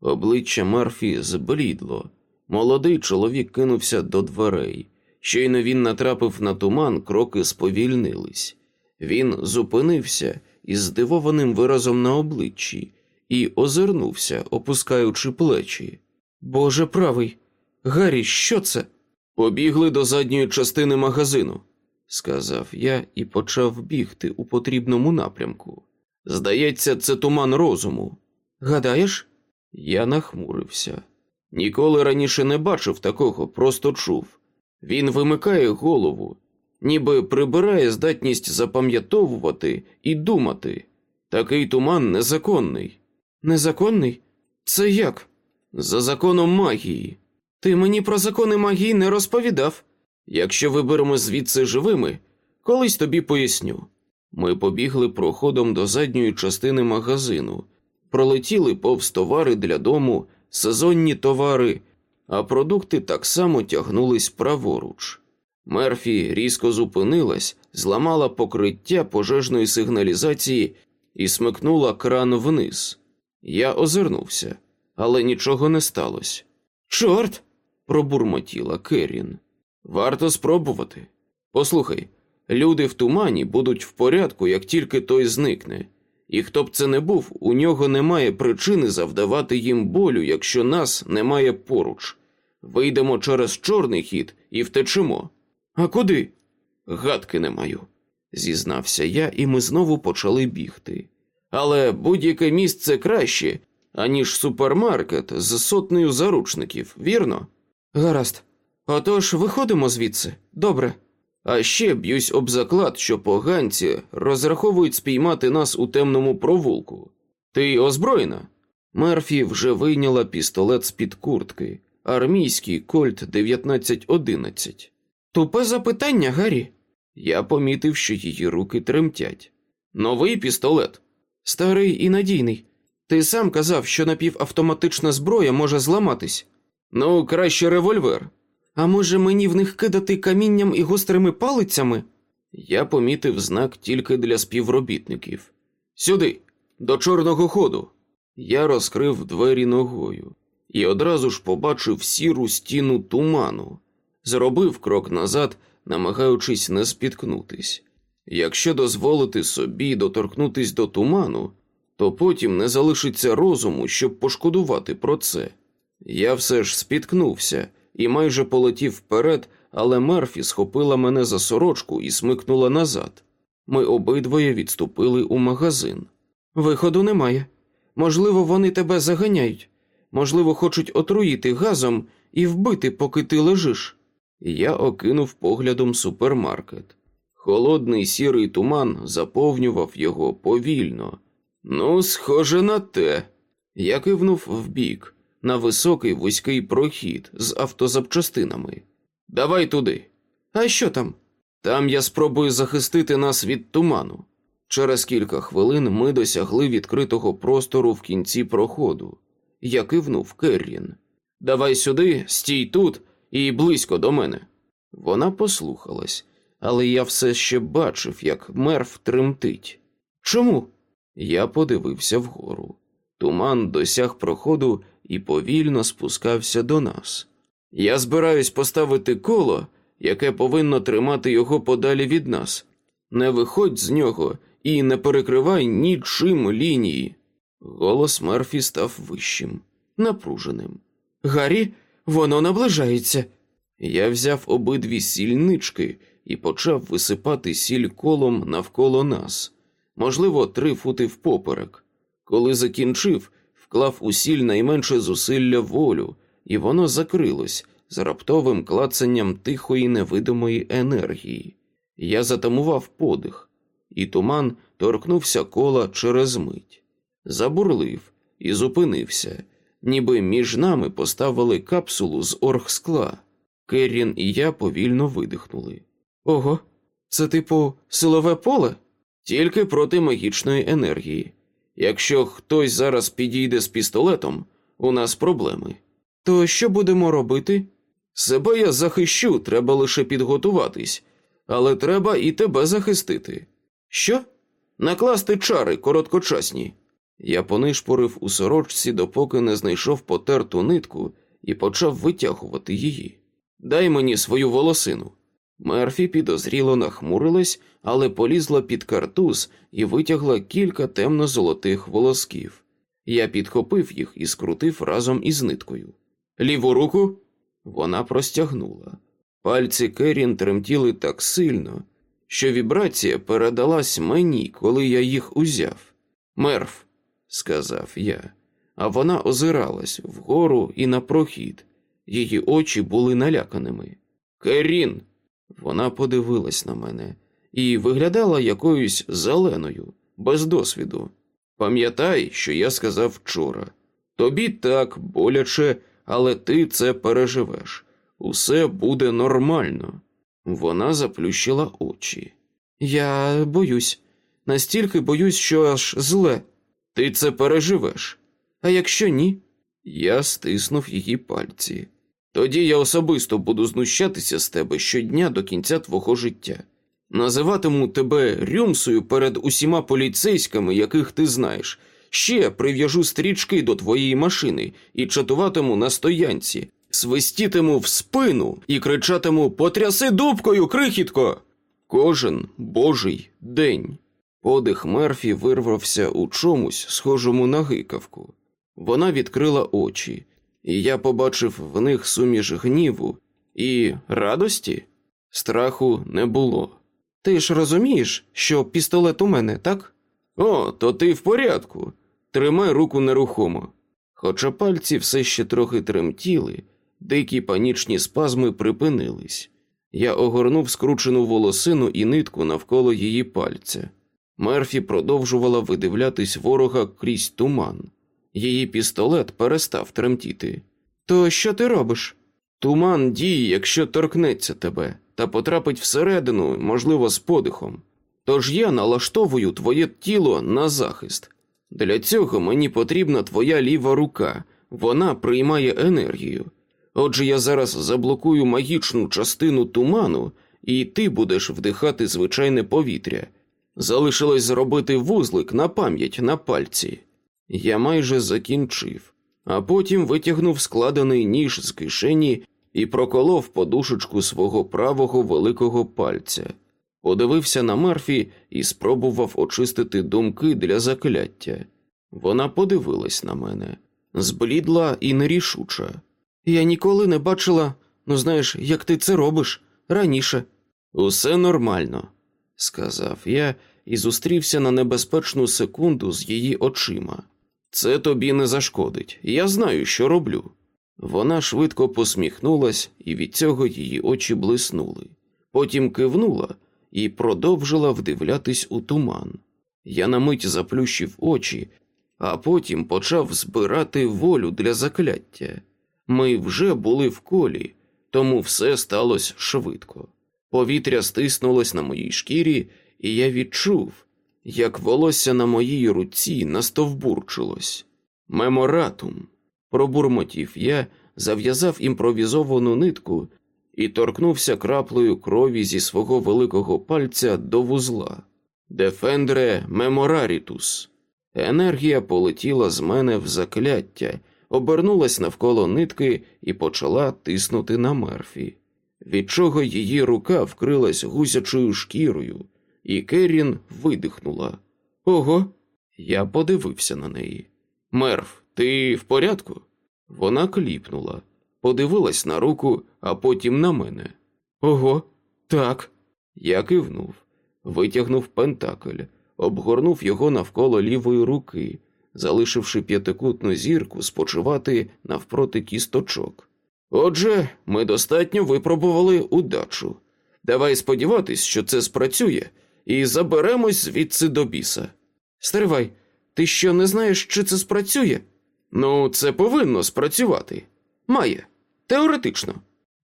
Speaker 1: Обличчя Мерфі зблідло. Молодий чоловік кинувся до дверей. Щойно він натрапив на туман, кроки сповільнились. Він зупинився із здивованим виразом на обличчі і озирнувся, опускаючи плечі.
Speaker 2: Боже правий, Гаррі, що це?
Speaker 1: Побігли до задньої частини магазину, сказав я і почав бігти у потрібному напрямку. Здається, це туман розуму.
Speaker 2: Гадаєш?
Speaker 1: Я нахмурився. Ніколи раніше не бачив такого, просто чув. Він вимикає голову, ніби прибирає здатність запам'ятовувати і думати. Такий туман незаконний.
Speaker 2: Незаконний? Це як?
Speaker 1: За законом магії.
Speaker 2: Ти мені про закони магії не розповідав.
Speaker 1: Якщо виберемо звідси живими, колись тобі поясню. Ми побігли проходом до задньої частини магазину, пролетіли повз товари для дому, сезонні товари, а продукти так само тягнулись праворуч. Мерфі різко зупинилась, зламала покриття пожежної сигналізації і смикнула кран вниз. Я озирнувся, але нічого не сталося.
Speaker 2: Чорт.
Speaker 1: пробурмотіла Керрін. Варто спробувати. Послухай, люди в тумані будуть в порядку, як тільки той зникне, і хто б це не був, у нього немає причини завдавати їм болю, якщо нас немає поруч. Вийдемо через чорний хід і втечемо.
Speaker 2: А куди?
Speaker 1: Гадки не маю, зізнався я, і ми знову почали бігти. Але будь-яке місце краще, аніж супермаркет з сотнею заручників, вірно?
Speaker 2: Гаразд. Отож, виходимо звідси. Добре.
Speaker 1: А ще б'юсь об заклад, що поганці розраховують спіймати нас у темному провулку. Ти озброєна? Мерфі вже вийняла пістолет з-під куртки, армійський кольт 1911.
Speaker 2: Тупе запитання, Гаррі.
Speaker 1: Я помітив, що її руки тремтять. Новий пістолет.
Speaker 2: Старий і надійний. Ти сам казав, що напівавтоматична зброя може зламатись.
Speaker 1: Ну, краще револьвер.
Speaker 2: А може мені в них кидати камінням і гострими палицями?
Speaker 1: Я помітив знак тільки для співробітників. Сюди, до чорного ходу. Я розкрив двері ногою і одразу ж побачив сіру стіну туману. Зробив крок назад, намагаючись не спіткнутись. Якщо дозволити собі доторкнутись до туману, то потім не залишиться розуму, щоб пошкодувати про це. Я все ж спіткнувся і майже полетів вперед, але Мерфі схопила мене за сорочку і смикнула назад. Ми обидвоє відступили у магазин.
Speaker 2: Виходу немає. Можливо, вони тебе заганяють, можливо, хочуть отруїти газом і вбити, поки ти лежиш.
Speaker 1: Я окинув поглядом супермаркет. Холодний сірий туман заповнював його повільно. Ну, схоже на те. Я кивнув вбік, на високий вузький прохід з автозапчастинами. Давай туди.
Speaker 2: А що там?
Speaker 1: Там я спробую захистити нас від туману. Через кілька хвилин ми досягли відкритого простору в кінці проходу. Я кивнув Керрін. Давай сюди, стій тут і близько до мене. Вона послухалась, але я все ще бачив, як мерв тремтить.
Speaker 2: Чому?
Speaker 1: Я подивився вгору. Туман досяг проходу і повільно спускався до нас. Я збираюсь поставити коло, яке повинно тримати його подалі від нас. Не виходь з нього і не перекривай нічим лінії. Голос Мерфі став вищим, напруженим.
Speaker 2: Гаррі, воно наближається.
Speaker 1: Я взяв обидві сільнички і почав висипати сіль колом навколо нас, можливо, три фути впоперек. Коли закінчив, вклав у сіль найменше зусилля волю, і воно закрилось з раптовим клацанням тихої невидимої енергії. Я затамував подих, і туман торкнувся кола через мить, забурлив і зупинився, ніби між нами поставили капсулу з оргскла. Керрін і я повільно видихнули.
Speaker 2: Ого, це типу силове поле?
Speaker 1: Тільки проти магічної енергії. Якщо хтось зараз підійде з пістолетом, у нас проблеми.
Speaker 2: То що будемо робити?
Speaker 1: Себе я захищу, треба лише підготуватись, але треба і тебе захистити.
Speaker 2: Що?
Speaker 1: Накласти чари короткочасні. Я понишпорив у сорочці, допоки не знайшов потерту нитку і почав витягувати її. Дай мені свою волосину. Мерфі підозріло нахмурилась, але полізла під картуз і витягла кілька темно-золотих волосків. Я підхопив їх і скрутив разом із ниткою. Ліву руку вона простягнула. Пальці Керін тремтіли так сильно, що вібрація передалась мені, коли я їх узяв. Мерф, сказав я, а вона озиралась вгору і на прохід. Її очі були наляканими. Керін. Вона подивилась на мене і виглядала якоюсь зеленою, без досвіду. Пам'ятай, що я сказав вчора. Тобі так боляче, але ти це переживеш. Усе буде нормально. Вона заплющила очі.
Speaker 2: Я боюсь, настільки боюсь, що аж зле.
Speaker 1: Ти це переживеш.
Speaker 2: А якщо ні?
Speaker 1: Я стиснув її пальці. Тоді я особисто буду знущатися з тебе щодня до кінця твого життя. Називатиму тебе рюмсою перед усіма поліцейськими, яких ти знаєш. Ще прив'яжу стрічки до твоєї машини і чатуватиму на стоянці, свистітиму в спину і кричатиму Потряси дубкою, крихітко! Кожен божий день. Подих Мерфі вирвався у чомусь, схожому на гикавку. Вона відкрила очі, і я побачив в них суміш гніву і радості. Страху не було.
Speaker 2: Ти ж розумієш, що пістолет у мене, так?
Speaker 1: О, то ти в порядку. Тримай руку нерухомо. Хоча пальці все ще трохи тремтіли, дикі панічні спазми припинились. Я огорнув скручену волосину і нитку навколо її пальця. Мерфі продовжувала видивлятись ворога крізь туман. Її пістолет перестав тремтіти.
Speaker 2: То що ти робиш?
Speaker 1: Туман діє, якщо торкнеться тебе, та потрапить всередину, можливо, з подихом. Тож я налаштовую твоє тіло на захист. Для цього мені потрібна твоя ліва рука, вона приймає енергію. Отже, я зараз заблокую магічну частину туману, і ти будеш вдихати звичайне повітря. Залишилось зробити вузлик на пам'ять на пальці. Я майже закінчив, а потім витягнув складений ніж з кишені і проколов подушечку свого правого великого пальця. Подивився на Марфі і спробував очистити думки для закляття. Вона подивилась на мене, зблідла і нерішуча.
Speaker 2: Я ніколи не бачила, ну знаєш, як ти це робиш раніше.
Speaker 1: Усе нормально, сказав я і зустрівся на небезпечну секунду з її очима. Це тобі не зашкодить, я знаю, що роблю. Вона швидко посміхнулась, і від цього її очі блиснули. Потім кивнула і продовжила вдивлятись у туман. Я на мить заплющив очі, а потім почав збирати волю для закляття. Ми вже були в колі, тому все сталося швидко. Повітря стиснулось на моїй шкірі, і я відчув, як волосся на моїй руці настовбурчилось. Меморатум. Пробурмотів я, зав'язав імпровізовану нитку і торкнувся краплею крові зі свого великого пальця до вузла. Дефендре меморарітус. Енергія полетіла з мене в закляття, обернулась навколо нитки і почала тиснути на мерфі, від чого її рука вкрилась гусячою шкірою, і Керрін видихнула. Ого, я подивився на неї. Мерф, ти в порядку? Вона кліпнула, подивилась на руку, а потім на мене.
Speaker 2: Ого, так.
Speaker 1: Я кивнув, витягнув пентакль, обгорнув його навколо лівої руки, залишивши п'ятикутну зірку спочивати навпроти кісточок. Отже, ми достатньо випробували удачу. Давай сподіватись, що це спрацює, і заберемось звідси до біса.
Speaker 2: Стривай, ти що не знаєш, чи це спрацює?
Speaker 1: Ну, це повинно спрацювати. Має. Теоретично.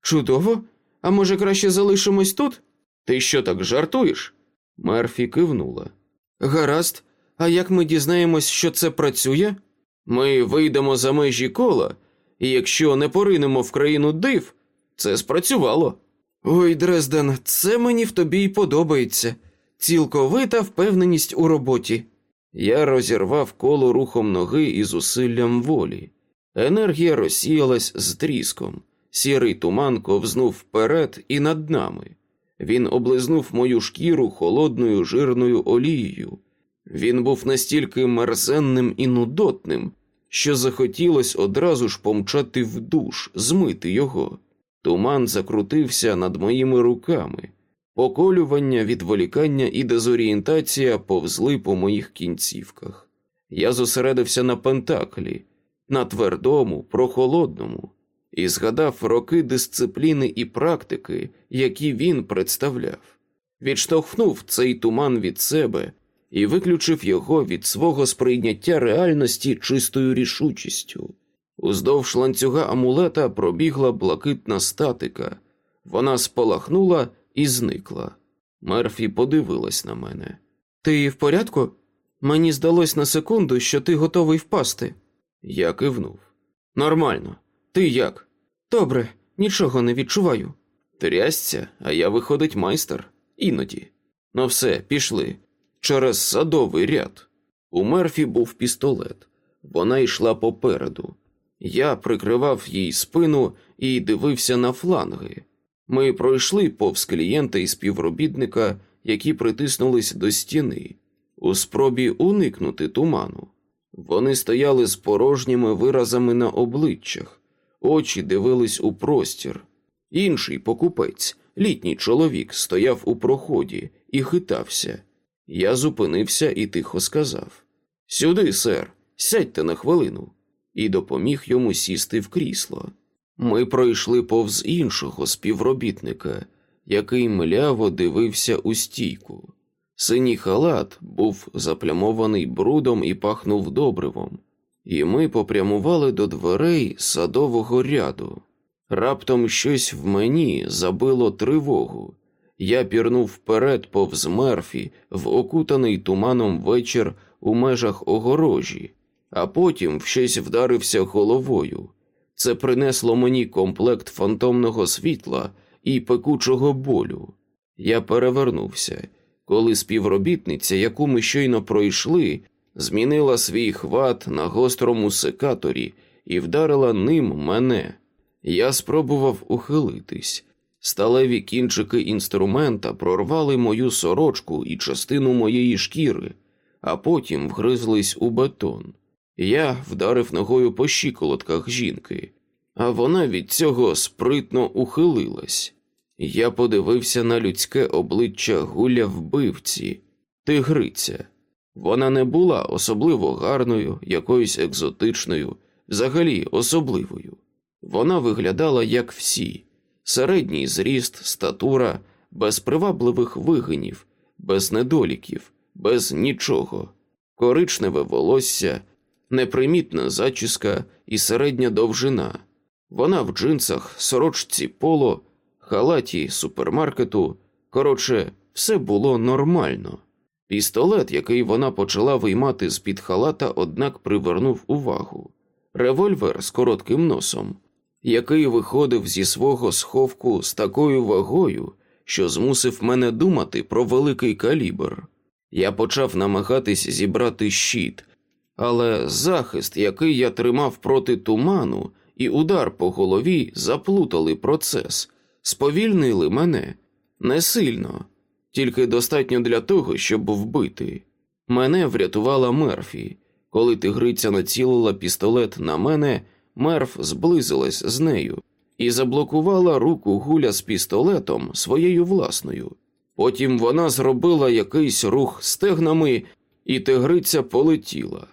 Speaker 2: Чудово. А може, краще залишимось тут?
Speaker 1: Ти що так жартуєш? Мерфі кивнула.
Speaker 2: Гаразд, А як ми дізнаємось, що це працює?
Speaker 1: Ми вийдемо за межі кола, і якщо не поринемо в країну див, це спрацювало.
Speaker 2: Ой, Дрезден, це мені в тобі й подобається. Цілковита впевненість у роботі.
Speaker 1: Я розірвав коло рухом ноги і зусиллям волі. Енергія розсіялась з тріском, сірий туман ковзнув вперед і над нами. Він облизнув мою шкіру холодною жирною олією. Він був настільки мерзенним і нудотним, що захотілось одразу ж помчати в душ, змити його. Туман закрутився над моїми руками. Поколювання, відволікання і дезорієнтація повзли по моїх кінцівках. Я зосередився на пентаклі, на твердому, прохолодному, і згадав роки дисципліни і практики, які він представляв, відштовхнув цей туман від себе і виключив його від свого сприйняття реальності чистою рішучістю. Уздовж ланцюга амулета пробігла блакитна статика, вона спалахнула і зникла. Мерфі подивилась на мене.
Speaker 2: Ти в порядку? Мені здалось на секунду, що ти готовий впасти.
Speaker 1: Я кивнув. Нормально. Ти як?
Speaker 2: Добре, нічого не відчуваю.
Speaker 1: Трясця, а я, виходить, майстер. Іноді. Ну все, пішли. Через садовий ряд. У Мерфі був пістолет. Вона йшла попереду. Я прикривав їй спину і дивився на фланги. Ми пройшли повз клієнта і співробітника, які притиснулись до стіни, у спробі уникнути туману. Вони стояли з порожніми виразами на обличчях, очі дивились у простір. Інший покупець, літній чоловік, стояв у проході і хитався. Я зупинився і тихо сказав: Сюди, сер, сядьте на хвилину, і допоміг йому сісти в крісло. Ми пройшли повз іншого співробітника, який мляво дивився у стійку. Синій халат був заплямований брудом і пахнув добривом, і ми попрямували до дверей садового ряду. Раптом щось в мені забило тривогу. Я пірнув вперед повз мерфі в окутаний туманом вечір у межах огорожі, а потім щось вдарився головою. Це принесло мені комплект фантомного світла і пекучого болю. Я перевернувся, коли співробітниця, яку ми щойно пройшли, змінила свій хват на гострому секаторі і вдарила ним мене. Я спробував ухилитись. Сталеві кінчики інструмента прорвали мою сорочку і частину моєї шкіри, а потім вгризлись у бетон. Я вдарив ногою по щиколотках жінки, а вона від цього спритно ухилилась. Я подивився на людське обличчя гуля вбивці, тигриця. Вона не була особливо гарною, якоюсь екзотичною, взагалі особливою. Вона виглядала як всі середній зріст, статура, без привабливих вигинів, без недоліків, без нічого, коричневе волосся, непримітна зачіска і середня довжина. Вона в джинсах, сорочці поло, халаті супермаркету. Коротше, все було нормально. Пістолет, який вона почала виймати з під халата, однак привернув увагу. Револьвер з коротким носом, який виходив зі свого сховку з такою вагою, що змусив мене думати про великий калібр. Я почав намагатись зібрати щит, але захист, який я тримав проти туману, і удар по голові заплутали процес, сповільнили мене не сильно, тільки достатньо для того, щоб вбити. Мене врятувала Мерфі. Коли тигриця націлила пістолет на мене, Мерф зблизилась з нею і заблокувала руку гуля з пістолетом своєю власною. Потім вона зробила якийсь рух стегнами, і тигриця полетіла.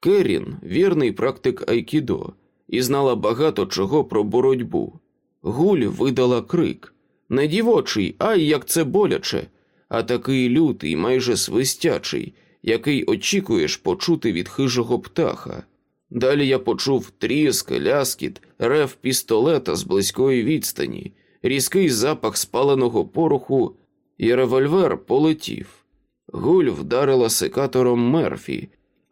Speaker 1: Керін вірний практик Айкідо, і знала багато чого про боротьбу. Гуль видала крик не дівочий, ай, як це боляче, а такий лютий, майже свистячий, який очікуєш почути від хижого птаха. Далі я почув тріск, ляскіт, рев пістолета з близької відстані, різкий запах спаленого пороху, і револьвер полетів. Гуль вдарила секатором Мерфі,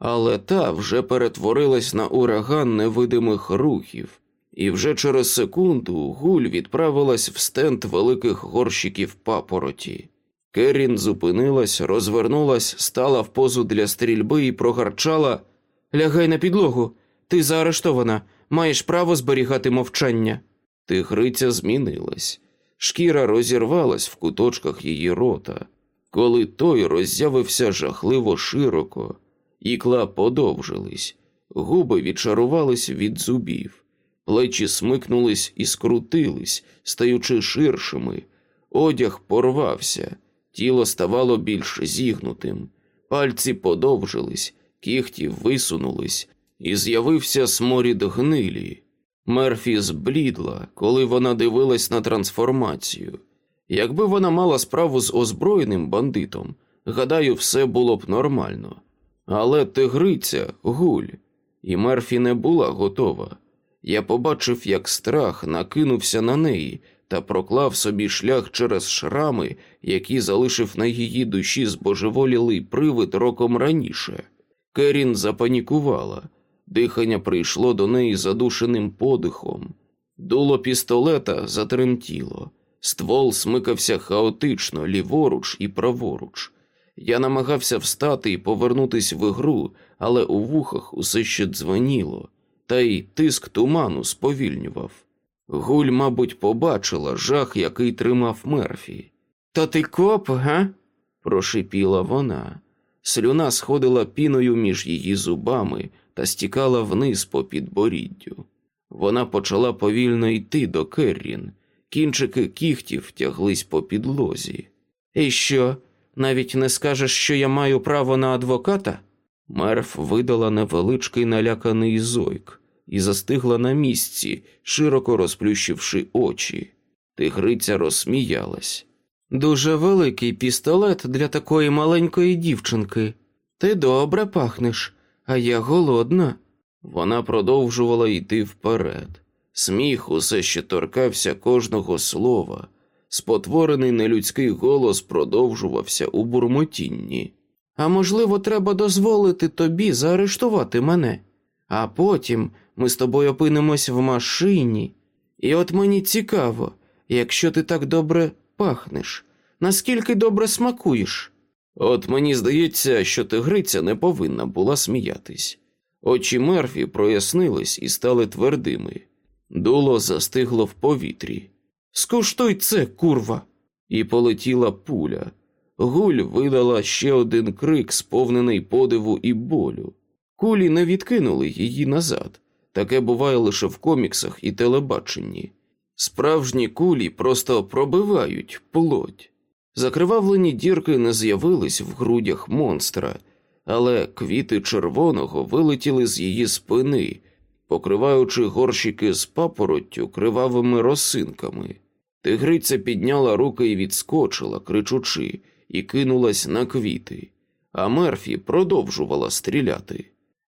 Speaker 1: але та вже перетворилась на ураган невидимих рухів, і вже через секунду гуль відправилась в стенд великих горщиків папороті. Керрін зупинилась, розвернулась, стала в позу для стрільби і прогарчала.
Speaker 2: Лягай на підлогу, ти заарештована, маєш право зберігати мовчання.
Speaker 1: Тигриця змінилась, шкіра розірвалась в куточках її рота, коли той роззявився жахливо широко, ікла подовжились, губи відчарувались від зубів, плечі смикнулись і скрутились, стаючи ширшими, одяг порвався, тіло ставало більш зігнутим, пальці подовжились, кіхті висунулись, і з'явився сморід гнилі. Мерфі зблідла, коли вона дивилась на трансформацію. Якби вона мала справу з озброєним бандитом, гадаю, все було б нормально. Але тигриця гуль, і Мерфі не була готова. Я побачив, як страх накинувся на неї та проклав собі шлях через шрами, які залишив на її душі збожеволілий привид роком раніше. Керін запанікувала, дихання прийшло до неї задушеним подихом, дуло пістолета затремтіло, ствол смикався хаотично, ліворуч і праворуч. Я намагався встати і повернутись в ігру, але у вухах усе ще дзвоніло, та й тиск туману сповільнював. Гуль, мабуть, побачила жах, який тримав Мерфі.
Speaker 2: Та ти коп, га?
Speaker 1: прошипіла вона. Слюна сходила піною між її зубами та стікала вниз по підборіддю. Вона почала повільно йти до Керрін, кінчики кіхтів тяглись по підлозі.
Speaker 2: І що, навіть не скажеш, що я маю право на адвоката?
Speaker 1: Мерф видала невеличкий наляканий зойк і застигла на місці, широко розплющивши очі. Тигриця розсміялась.
Speaker 2: Дуже великий пістолет для такої маленької дівчинки. Ти добре пахнеш, а я голодна.
Speaker 1: Вона продовжувала йти вперед. Сміх усе ще торкався кожного слова. Спотворений нелюдський голос продовжувався у бурмотінні.
Speaker 2: А можливо, треба дозволити тобі заарештувати мене, а потім ми з тобою опинимось в машині. І от мені цікаво, якщо ти так добре пахнеш, наскільки добре смакуєш.
Speaker 1: От мені здається, що тигриця не повинна була сміятись. Очі Мерфі прояснились і стали твердими. Дуло застигло в повітрі.
Speaker 2: Скуштуй це, курва.
Speaker 1: І полетіла пуля. Гуль видала ще один крик, сповнений подиву і болю. Кулі не відкинули її назад. Таке буває лише в коміксах і телебаченні. Справжні кулі просто пробивають плоть. Закривавлені дірки не з'явились в грудях монстра, але квіти червоного вилетіли з її спини, покриваючи горщики з папороттю кривавими росинками. Тигриця підняла руки і відскочила, кричучи, і кинулась на квіти, а Мерфі продовжувала стріляти.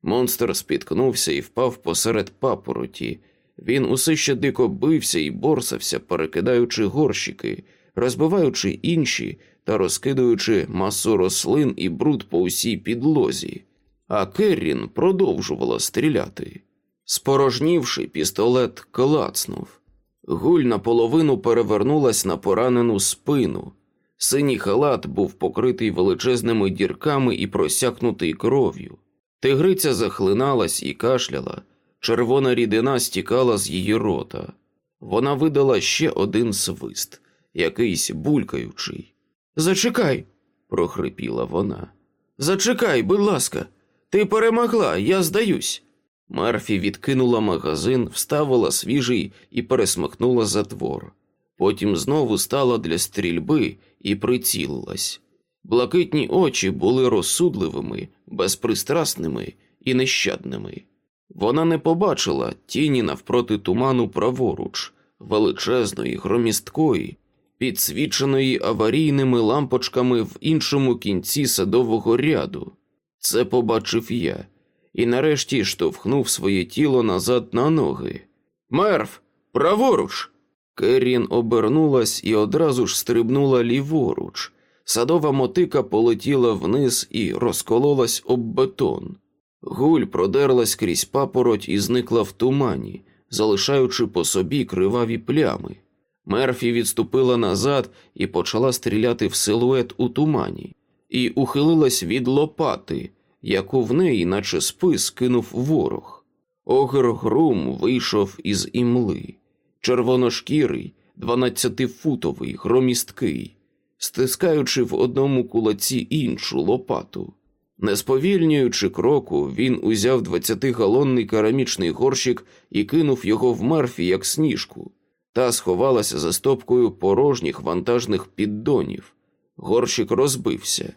Speaker 1: Монстр спіткнувся і впав посеред папороті. Він усе ще дико бився і борсався, перекидаючи горщики, розбиваючи інші та розкидуючи масу рослин і бруд по усій підлозі. А Керрін продовжувала стріляти. Спорожнівши, пістолет клацнув. Гуль наполовину перевернулась на поранену спину. Синій халат був покритий величезними дірками і просякнутий кров'ю. Тигриця захлиналась і кашляла, червона рідина стікала з її рота. Вона видала ще один свист, якийсь булькаючий.
Speaker 2: Зачекай,
Speaker 1: прохрипіла вона.
Speaker 2: Зачекай, будь ласка, ти перемогла, я здаюсь.
Speaker 1: Мерфі відкинула магазин, вставила свіжий і пересмикнула затвор. Потім знову стала для стрільби і прицілилась. Блакитні очі були розсудливими, безпристрасними і нещадними. Вона не побачила тіні навпроти туману праворуч, величезної, громісткої, підсвіченої аварійними лампочками в іншому кінці садового ряду. Це побачив я, і нарешті штовхнув своє тіло назад на ноги. Мерв, праворуч! Керрін обернулась і одразу ж стрибнула ліворуч. Садова мотика полетіла вниз і розкололась об бетон. Гуль продерлась крізь папороть і зникла в тумані, залишаючи по собі криваві плями. Мерфі відступила назад і почала стріляти в силует у тумані, і ухилилась від лопати, яку в неї, наче спис, кинув ворог. Огр Грум вийшов із імли, червоношкірий, дванадцятифутовий, громісткий, стискаючи в одному кулаці іншу лопату. Не сповільнюючи кроку, він узяв двадцятигалонний керамічний горщик і кинув його в Мерфі як сніжку, та сховалася за стопкою порожніх вантажних піддонів. Горщик розбився.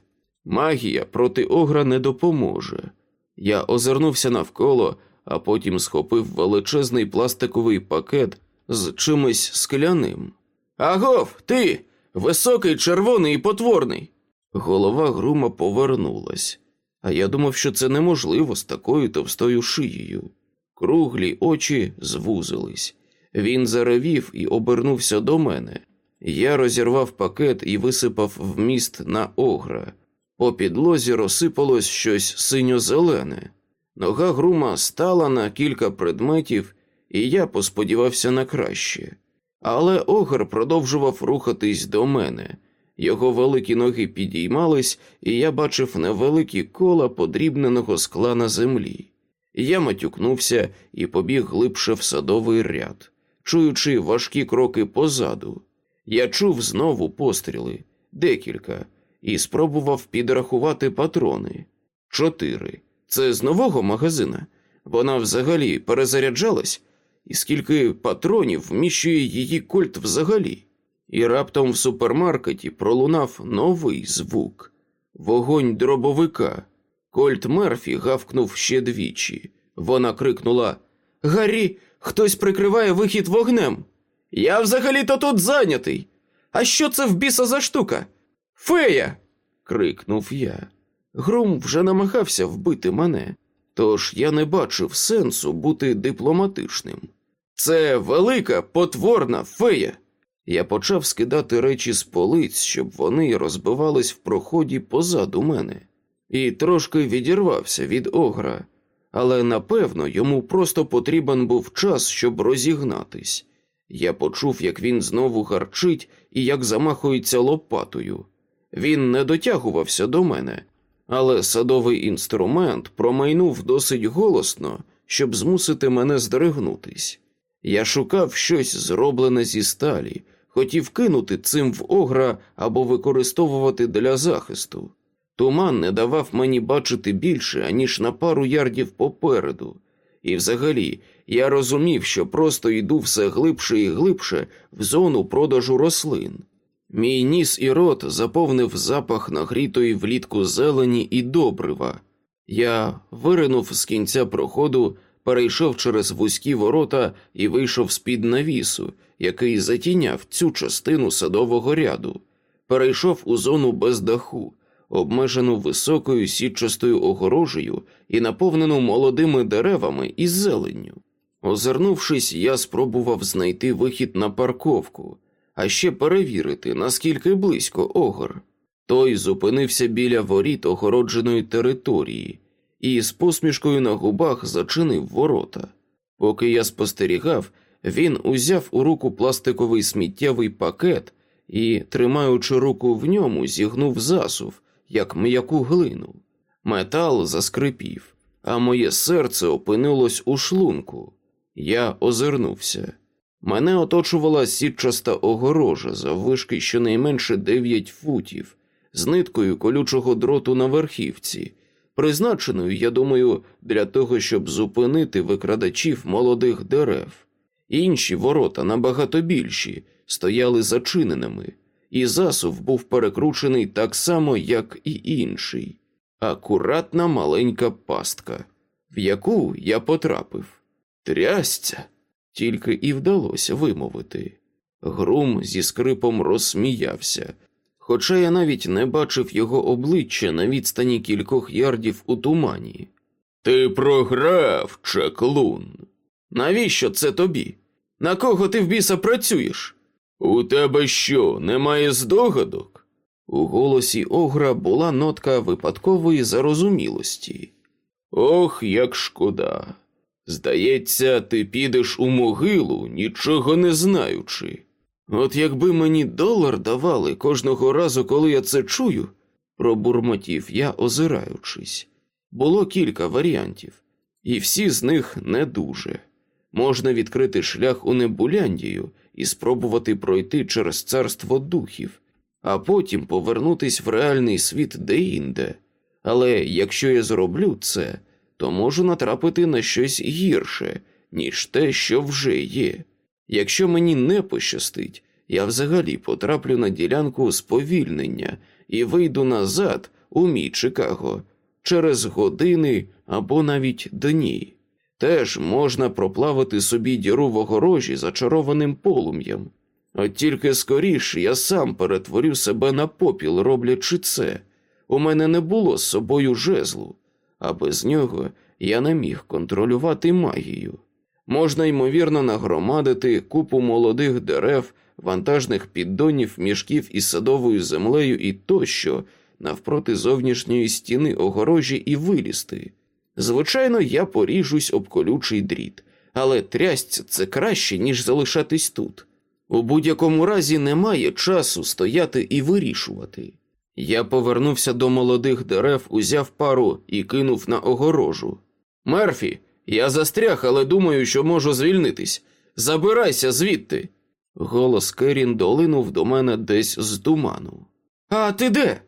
Speaker 1: Магія проти огра не допоможе. Я озирнувся навколо, а потім схопив величезний пластиковий пакет з чимось скляним. Агов, ти, високий, червоний і потворний. Голова грума повернулась, а я думав, що це неможливо з такою товстою шиєю. Круглі очі звузились. Він заревів і обернувся до мене. Я розірвав пакет і висипав вміст на огра. По підлозі розсипалось щось синьо-зелене. Нога грума стала на кілька предметів, і я посподівався на краще. Але огр продовжував рухатись до мене. Його великі ноги підіймались, і я бачив невеликі кола подрібненого скла на землі. Я матюкнувся і побіг глибше в садовий ряд, чуючи важкі кроки позаду. Я чув знову постріли, декілька, і спробував підрахувати патрони. Чотири. Це з нового магазина. Вона взагалі перезаряджалась, і скільки патронів вміщує її кольт взагалі. І раптом в супермаркеті пролунав новий звук вогонь дробовика. Кольт Мерфі гавкнув ще двічі. Вона крикнула Гаррі, хтось прикриває вихід вогнем. Я взагалі-то тут зайнятий. А що це в біса за штука? Фея. крикнув я. Гром вже намагався вбити мене, тож я не бачив сенсу бути дипломатичним. Це велика потворна фея. Я почав скидати речі з полиць, щоб вони розбивались в проході позаду мене, і трошки відірвався від огра, але напевно йому просто потрібен був час, щоб розігнатись. Я почув, як він знову гарчить і як замахується лопатою. Він не дотягувався до мене, але садовий інструмент промайнув досить голосно, щоб змусити мене здригнутись. Я шукав щось зроблене зі сталі, хотів кинути цим в огра або використовувати для захисту. Туман не давав мені бачити більше, аніж на пару ярдів попереду, і взагалі я розумів, що просто йду все глибше і глибше в зону продажу рослин. Мій ніс і рот заповнив запах нагрітої влітку зелені і добрива. Я виринув з кінця проходу, перейшов через вузькі ворота і вийшов з під навісу, який затіняв цю частину садового ряду, перейшов у зону без даху, обмежену високою сітчастою огорожею і наповнену молодими деревами і зеленню. Озирнувшись, я спробував знайти вихід на парковку, а ще перевірити, наскільки близько огор. Той зупинився біля воріт огородженої території і з посмішкою на губах зачинив ворота. Поки я спостерігав, він узяв у руку пластиковий сміттєвий пакет і, тримаючи руку в ньому, зігнув засув, як м'яку глину. Метал заскрипів, а моє серце опинилось у шлунку. Я озирнувся. Мене оточувала сітчаста огорожа заввишки щонайменше дев'ять футів, з ниткою колючого дроту на верхівці, призначеною, я думаю, для того, щоб зупинити викрадачів молодих дерев. Інші ворота набагато більші, стояли зачиненими, і засув був перекручений так само, як і інший. Акуратна маленька пастка, в яку я потрапив. Трясця, тільки і вдалося вимовити. Грум зі скрипом розсміявся, хоча я навіть не бачив його обличчя на відстані кількох ярдів у тумані. Ти програв, чаклун. Навіщо це тобі? На кого ти в біса працюєш? У тебе що, немає здогадок? У голосі огра була нотка випадкової зарозумілості. Ох, як шкода. Здається, ти підеш у могилу, нічого не знаючи. От якби мені долар давали кожного разу, коли я це чую, пробурмотів я, озираючись. Було кілька варіантів, і всі з них не дуже. Можна відкрити шлях у Небуляндію і спробувати пройти через царство духів, а потім повернутись в реальний світ деінде. Але якщо я зроблю це, то можу натрапити на щось гірше, ніж те, що вже є. Якщо мені не пощастить, я взагалі потраплю на ділянку сповільнення і вийду назад у мій Чикаго через години або навіть дні. Теж можна проплавити собі діру в огорожі зачарованим полум'ям. От тільки скоріш я сам перетворю себе на попіл, роблячи це. У мене не було з собою жезлу, а без нього я не міг контролювати магію. Можна ймовірно нагромадити купу молодих дерев, вантажних піддонів, мішків із садовою землею і тощо навпроти зовнішньої стіни огорожі і вилізти. Звичайно, я поріжусь об колючий дріт, але трясть це краще, ніж залишатись тут. У будь-якому разі немає часу стояти і вирішувати. Я повернувся до молодих дерев, узяв пару і кинув на огорожу. Мерфі, я застряг, але думаю, що можу звільнитись. Забирайся звідти. Голос Керін долинув до мене десь з туману. А ти де?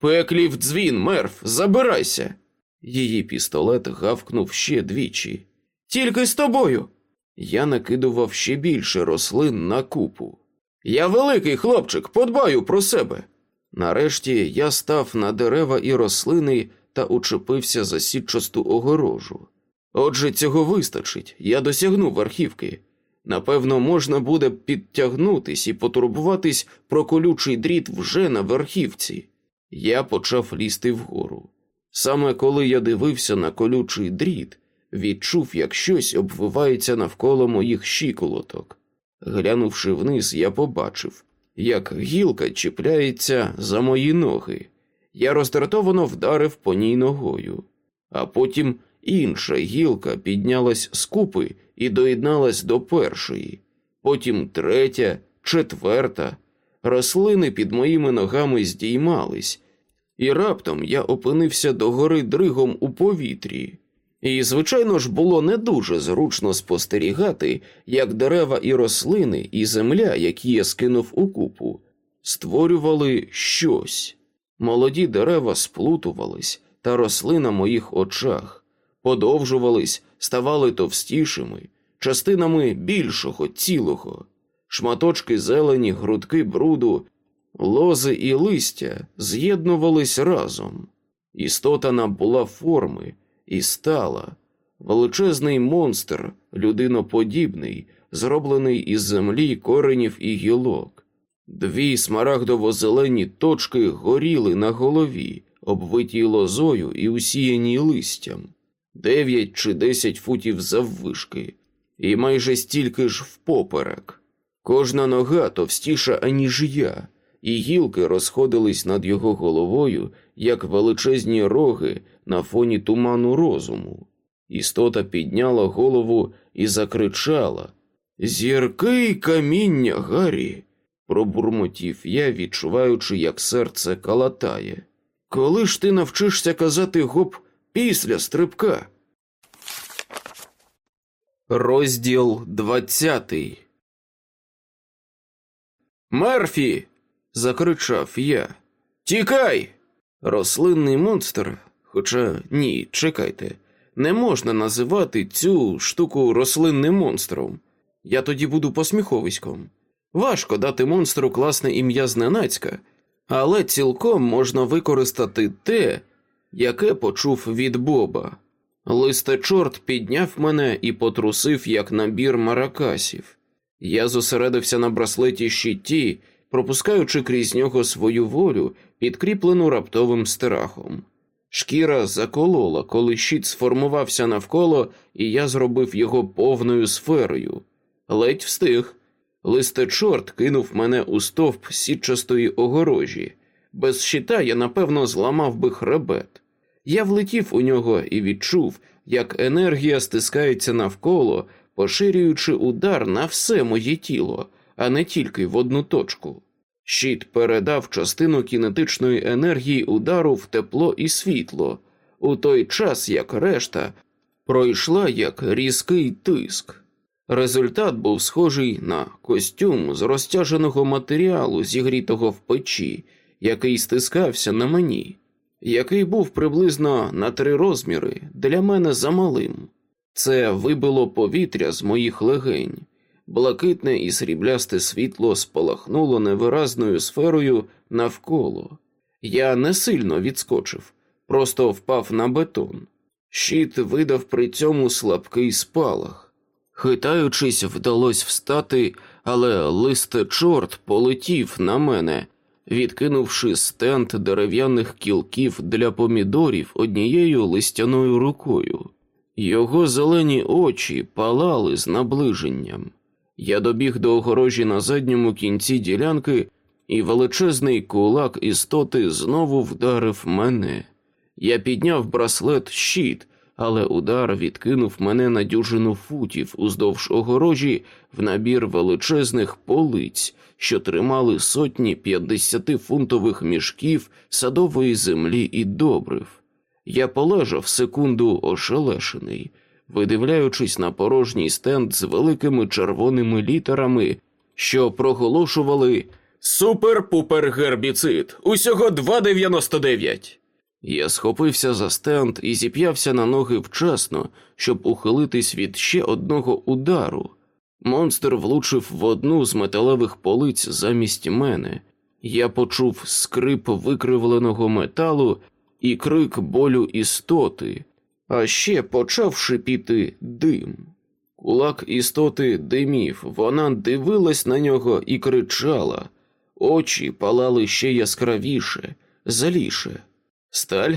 Speaker 1: Пеклів дзвін, мерф, забирайся. Її пістолет гавкнув ще двічі. Тільки з тобою. Я накидував ще більше рослин на купу. Я великий хлопчик, подбаю про себе. Нарешті я став на дерева і рослини та учепився за сітчасту огорожу. Отже, цього вистачить, я досягнув верхівки. Напевно, можна буде підтягнутись і потурбуватись про колючий дріт вже на верхівці. Я почав лізти вгору. Саме коли я дивився на колючий дріт, відчув, як щось обвивається навколо моїх щиколоток. Глянувши вниз, я побачив, як гілка чіпляється за мої ноги. Я роздратовано вдарив по ній ногою, а потім інша гілка піднялась з купи і доєдналась до першої, потім третя, четверта. Рослини під моїми ногами здіймались, і раптом я опинився догори дригом у повітрі. І, звичайно ж, було не дуже зручно спостерігати, як дерева і рослини, і земля, які я скинув у купу, створювали щось. Молоді дерева сплутувались, та росли на моїх очах, подовжувались, ставали товстішими, частинами більшого цілого, шматочки зелені, грудки бруду, лози і листя з'єднувались разом. Істота набула форми і стала. Величезний монстр, людиноподібний, зроблений із землі, коренів і гілок. Дві смарагдово-зелені точки горіли на голові, обвитій лозою і усіяні листям, дев'ять чи десять футів заввишки, і майже стільки ж впоперек. Кожна нога товстіша, аніж я, і гілки розходились над його головою, як величезні роги на фоні туману розуму. Істота підняла голову і закричала Зірки каміння, Гаррі, пробурмотів я, відчуваючи, як серце калатає. Коли ж ти навчишся казати гоп після стрибка? Розділ двадцятий. Мерфі. закричав я. Тікай! Рослинний монстр. Хоча ні, чекайте, не можна називати цю штуку рослинним монстром. Я тоді буду посміховиськом. Важко дати монстру класне ім'я зненацька, але цілком можна використати те, яке почув від Боба. Листечорт підняв мене і потрусив як набір маракасів. Я зосередився на браслеті щиті, пропускаючи крізь нього свою волю, підкріплену раптовим страхом. Шкіра заколола, коли щит сформувався навколо, і я зробив його повною сферою. Ледь встиг. Листечорт кинув мене у стовп сітчастої огорожі, Без щита я напевно зламав би хребет. Я влетів у нього і відчув, як енергія стискається навколо, поширюючи удар на все моє тіло, а не тільки в одну точку. Щит передав частину кінетичної енергії удару в тепло і світло, у той час як решта пройшла як різкий тиск. Результат був схожий на костюм з розтяженого матеріалу, зігрітого в печі, який стискався на мені, який був приблизно на три розміри для мене замалим. Це вибило повітря з моїх легень. Блакитне і сріблясте світло спалахнуло невиразною сферою навколо. Я не сильно відскочив, просто впав на бетон. Щит видав при цьому слабкий спалах. Хитаючись, вдалося встати, але листе чорт полетів на мене, відкинувши стенд дерев'яних кілків для помідорів однією листяною рукою. Його зелені очі палали з наближенням. Я добіг до огорожі на задньому кінці ділянки, і величезний кулак істоти знову вдарив мене. Я підняв браслет щит, але удар відкинув мене на дюжину футів уздовж огорожі в набір величезних полиць, що тримали сотні п'ятдесятифунтових мішків садової землі і добрив. Я полежав секунду ошелешений, видивляючись на порожній стенд з великими червоними літерами, що проголошували Супер-пупер гербіцид. Усього 2,99. Я схопився за стенд і зіп'явся на ноги вчасно, щоб ухилитись від ще одного удару. Монстр влучив в одну з металевих полиць замість мене. Я почув скрип викривленого металу і крик болю істоти, а ще почав шипіти дим. Кулак істоти димів, вона дивилась на нього і кричала, очі палали ще яскравіше, заліше. Сталь?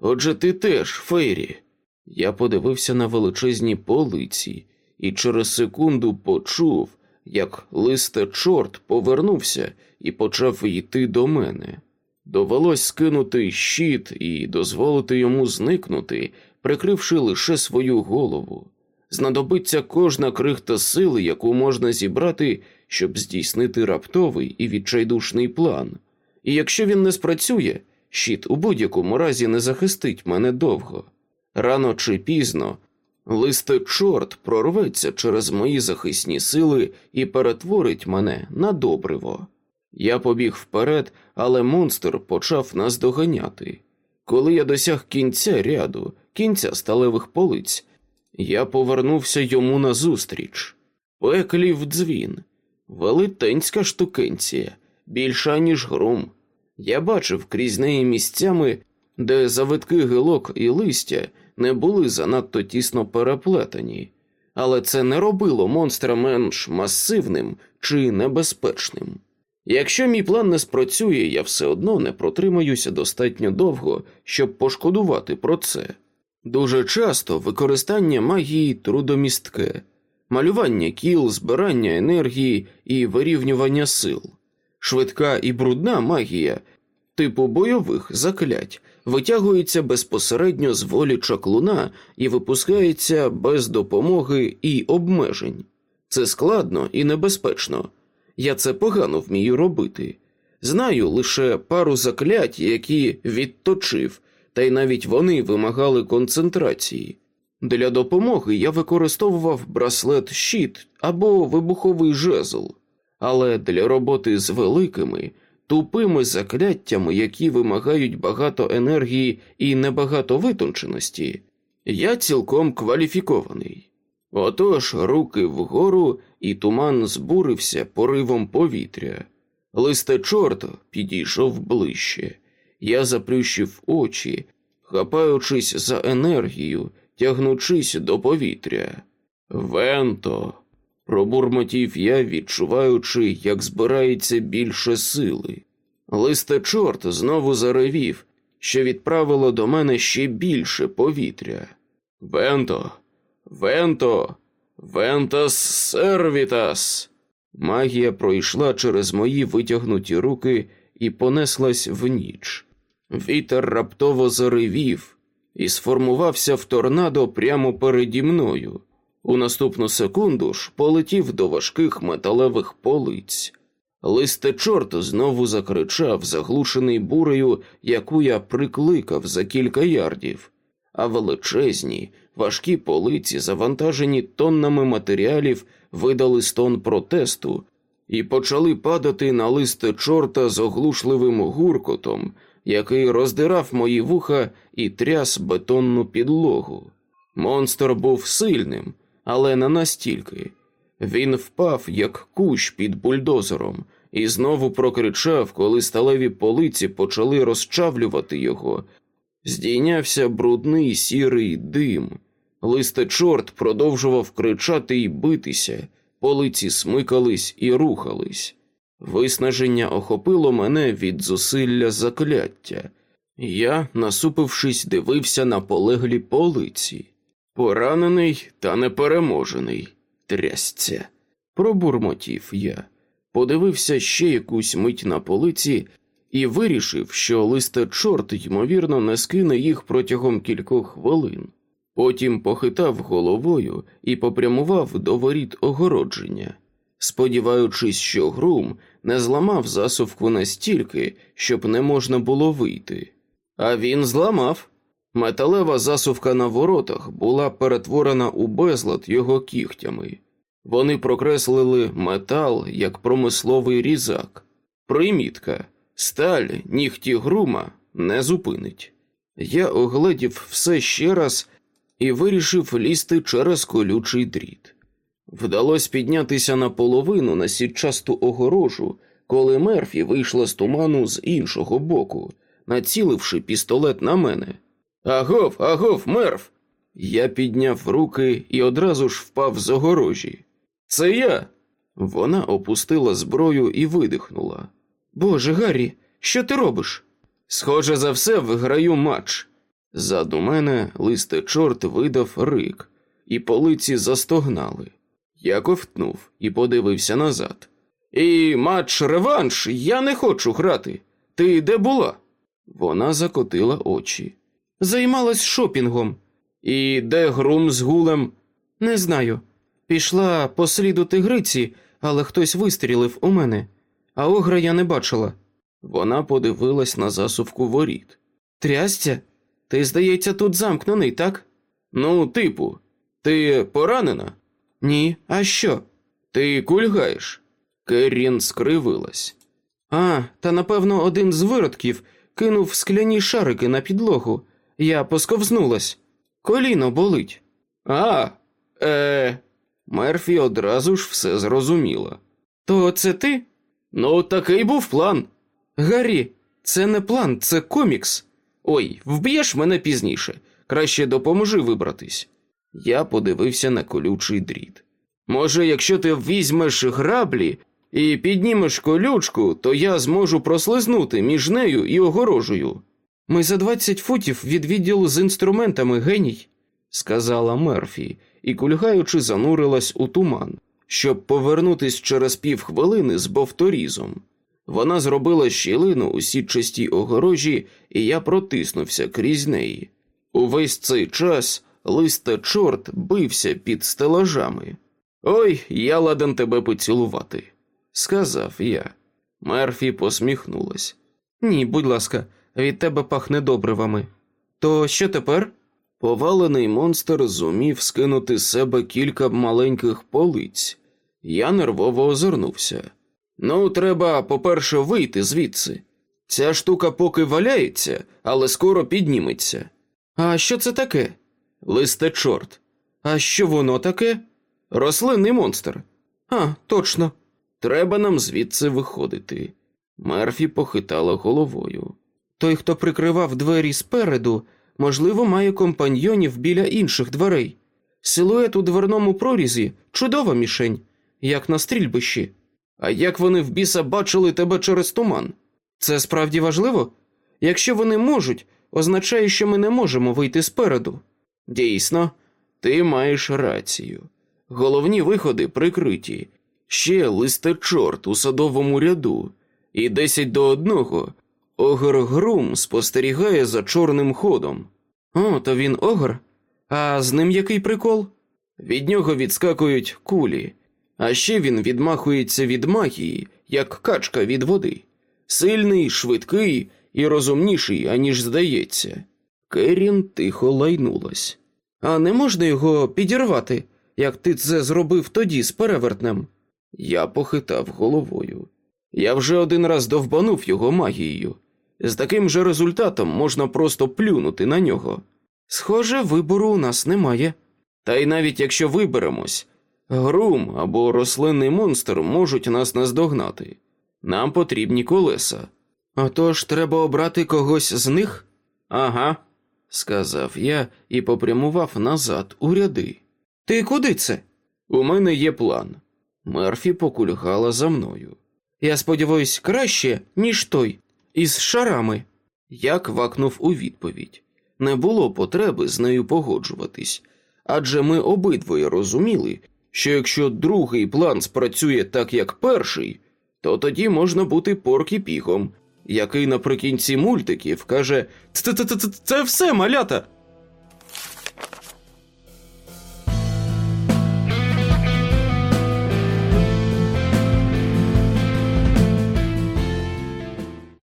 Speaker 1: Отже, ти теж, Фейрі. Я подивився на величезні полиці і через секунду почув, як листе чорт повернувся і почав йти до мене. Довелось скинути щит і дозволити йому зникнути, прикривши лише свою голову. Знадобиться кожна крихта сили, яку можна зібрати, щоб здійснити раптовий і відчайдушний план. І якщо він не спрацює, щит у будь-якому разі не захистить мене довго. Рано чи пізно листе чорт прорветься через мої захисні сили і перетворить мене на добриво. Я побіг вперед, але монстр почав нас доганяти. Коли я досяг кінця ряду, кінця сталевих полиць, я повернувся йому назустріч. Пеклів дзвін, велетенська штукенція, більша, ніж гром. Я бачив крізь неї місцями, де завитки гілок і листя не були занадто тісно переплетені, але це не робило монстра менш масивним чи небезпечним. Якщо мій план не спрацює, я все одно не протримаюся достатньо довго, щоб пошкодувати про це. Дуже часто використання магії трудомістке, малювання кіл, збирання енергії і вирівнювання сил, швидка і брудна магія, типу бойових заклять, витягується безпосередньо з волі чаклуна і випускається без допомоги і обмежень. Це складно і небезпечно. Я це погано вмію робити. Знаю лише пару заклять, які відточив, та й навіть вони вимагали концентрації. Для допомоги я використовував браслет щит або вибуховий жезл, але для роботи з великими, тупими закляттями, які вимагають багато енергії і небагато витонченості, я цілком кваліфікований. Отож руки вгору, і туман збурився поривом повітря. Листе чорт підійшов ближче. Я заплющив очі, хапаючись за енергію, тягнучись до повітря. Венто, пробурмотів я, відчуваючи, як збирається більше сили. Листе чорт знову заревів, що відправило до мене ще більше повітря. Венто, Венто, Вентас сервітас. Магія пройшла через мої витягнуті руки і понеслась в ніч. Вітер раптово заревів і сформувався в торнадо прямо переді мною. У наступну секунду ж полетів до важких металевих полиць. Листе чорт знову закричав, заглушений бурею, яку я прикликав за кілька ярдів, а величезні, важкі полиці, завантажені тоннами матеріалів, видали стон протесту і почали падати на листе чорта з оглушливим гуркотом, який роздирав мої вуха і тряс бетонну підлогу. Монстр був сильним, але не настільки. Він впав, як кущ під бульдозером, і знову прокричав, коли сталеві полиці почали розчавлювати його. Здійнявся брудний сірий дим. Листе чорт продовжував кричати і битися, полиці смикались і рухались. Виснаження охопило мене від зусилля закляття. Я, насупившись, дивився на полеглі полиці. Поранений та непереможений. Трясця. Пробурмотів я, подивився ще якусь мить на полиці і вирішив, що листа чорт, ймовірно, не скине їх протягом кількох хвилин. Потім похитав головою і попрямував до воріт огородження, сподіваючись, що грум не зламав засувку настільки, щоб не можна було вийти. А він зламав. Металева засувка на воротах була перетворена у безлад його кігтями. Вони прокреслили метал як промисловий різак. Примітка сталь нігті грума не зупинить. Я огледів все ще раз і вирішив лізти через колючий дріт. Вдалося піднятися наполовину на сітчасту огорожу, коли Мерфі вийшла з туману з іншого боку, націливши пістолет на мене. Агов, агов, мерф. Я підняв руки і одразу ж впав з огорожі. Це я. Вона опустила зброю і видихнула.
Speaker 2: Боже, Гаррі, що ти робиш?
Speaker 1: Схоже за все, виграю матч. Заду мене листе чорт видав рик, і полиці застогнали. Я ковтнув і подивився назад. І матч реванш, я не хочу грати. Ти де була? Вона закотила очі.
Speaker 2: Займалась шопінгом.
Speaker 1: І де грум з гулем?
Speaker 2: Не знаю. Пішла по сліду тигриці, але хтось вистрілив у мене, а огра я не бачила.
Speaker 1: Вона подивилась на засувку воріт.
Speaker 2: Трястя? Ти, здається, тут замкнений, так?
Speaker 1: Ну, типу, ти поранена?
Speaker 2: Ні, а що?
Speaker 1: Ти кульгаєш? Керрін скривилась.
Speaker 2: А, та напевно один з виродків кинув скляні шарики на підлогу. Я посковзнулась. Коліно болить.
Speaker 1: А, е. Мерфі одразу ж все зрозуміла.
Speaker 2: То це ти?
Speaker 1: Ну, такий був план.
Speaker 2: Гаррі, це не план, це комікс.
Speaker 1: Ой, вб'єш мене пізніше. Краще допоможи вибратись. Я подивився на колючий дріт. Може, якщо ти візьмеш граблі і піднімеш колючку, то я зможу прослизнути між нею і огорожею.
Speaker 2: Ми за 20 футів від відділу з інструментами геній,
Speaker 1: сказала Мерфі, і кульгаючи, занурилась у туман, щоб повернутись через півхвилини з бовторізом. Вона зробила щілину у сітчастій огорожі, і я протиснувся крізь неї. Увесь цей час листа чорт бився під стелажами. Ой, я ладен тебе поцілувати, сказав я. Мерфі посміхнулась.
Speaker 2: Ні, будь ласка, від тебе пахне добривами. То що тепер?
Speaker 1: Повалений монстр зумів скинути з себе кілька маленьких полиць. Я нервово озирнувся. Ну, треба, по-перше, вийти звідси. Ця штука поки валяється, але скоро підніметься.
Speaker 2: А що це таке?
Speaker 1: Листе чорт.
Speaker 2: А що воно таке?
Speaker 1: Рослинний монстр.
Speaker 2: А, точно.
Speaker 1: Треба нам звідси виходити. Мерфі похитала головою.
Speaker 2: Той, хто прикривав двері спереду, можливо, має компаньйонів біля інших дверей. Силует у дверному прорізі чудова мішень, як на стрільбищі.
Speaker 1: А як вони в біса бачили тебе через туман?
Speaker 2: Це справді важливо? Якщо вони можуть, означає, що ми не можемо вийти спереду.
Speaker 1: Дійсно, ти маєш рацію. Головні виходи прикриті, ще листе чорт у садовому ряду. І десять до одного Огр Грум спостерігає за чорним ходом.
Speaker 2: О, то він огр. А з ним який прикол?
Speaker 1: Від нього відскакують кулі, а ще він відмахується від магії, як качка від води. Сильний, швидкий і розумніший, аніж здається. Керін тихо лайнулась.
Speaker 2: А не можна його підірвати, як ти це зробив тоді з перевертнем?
Speaker 1: Я похитав головою. Я вже один раз довбанув його магією. З таким же результатом можна просто плюнути на нього.
Speaker 2: Схоже, вибору у нас немає.
Speaker 1: Та й навіть якщо виберемось, грум або рослинний монстр можуть нас наздогнати. Нам потрібні колеса.
Speaker 2: А тож треба обрати когось з них?
Speaker 1: Ага, сказав я і попрямував назад у ряди.
Speaker 2: Ти куди це?
Speaker 1: У мене є план. Мерфі покульгала за мною.
Speaker 2: Я сподіваюсь, краще, ніж той, із шарами.
Speaker 1: Я квакнув у відповідь. Не було потреби з нею погоджуватись, адже ми обидвоє розуміли, що якщо другий план спрацює так, як перший, то тоді можна бути поркі пігом, який наприкінці мультиків каже: Це все малята,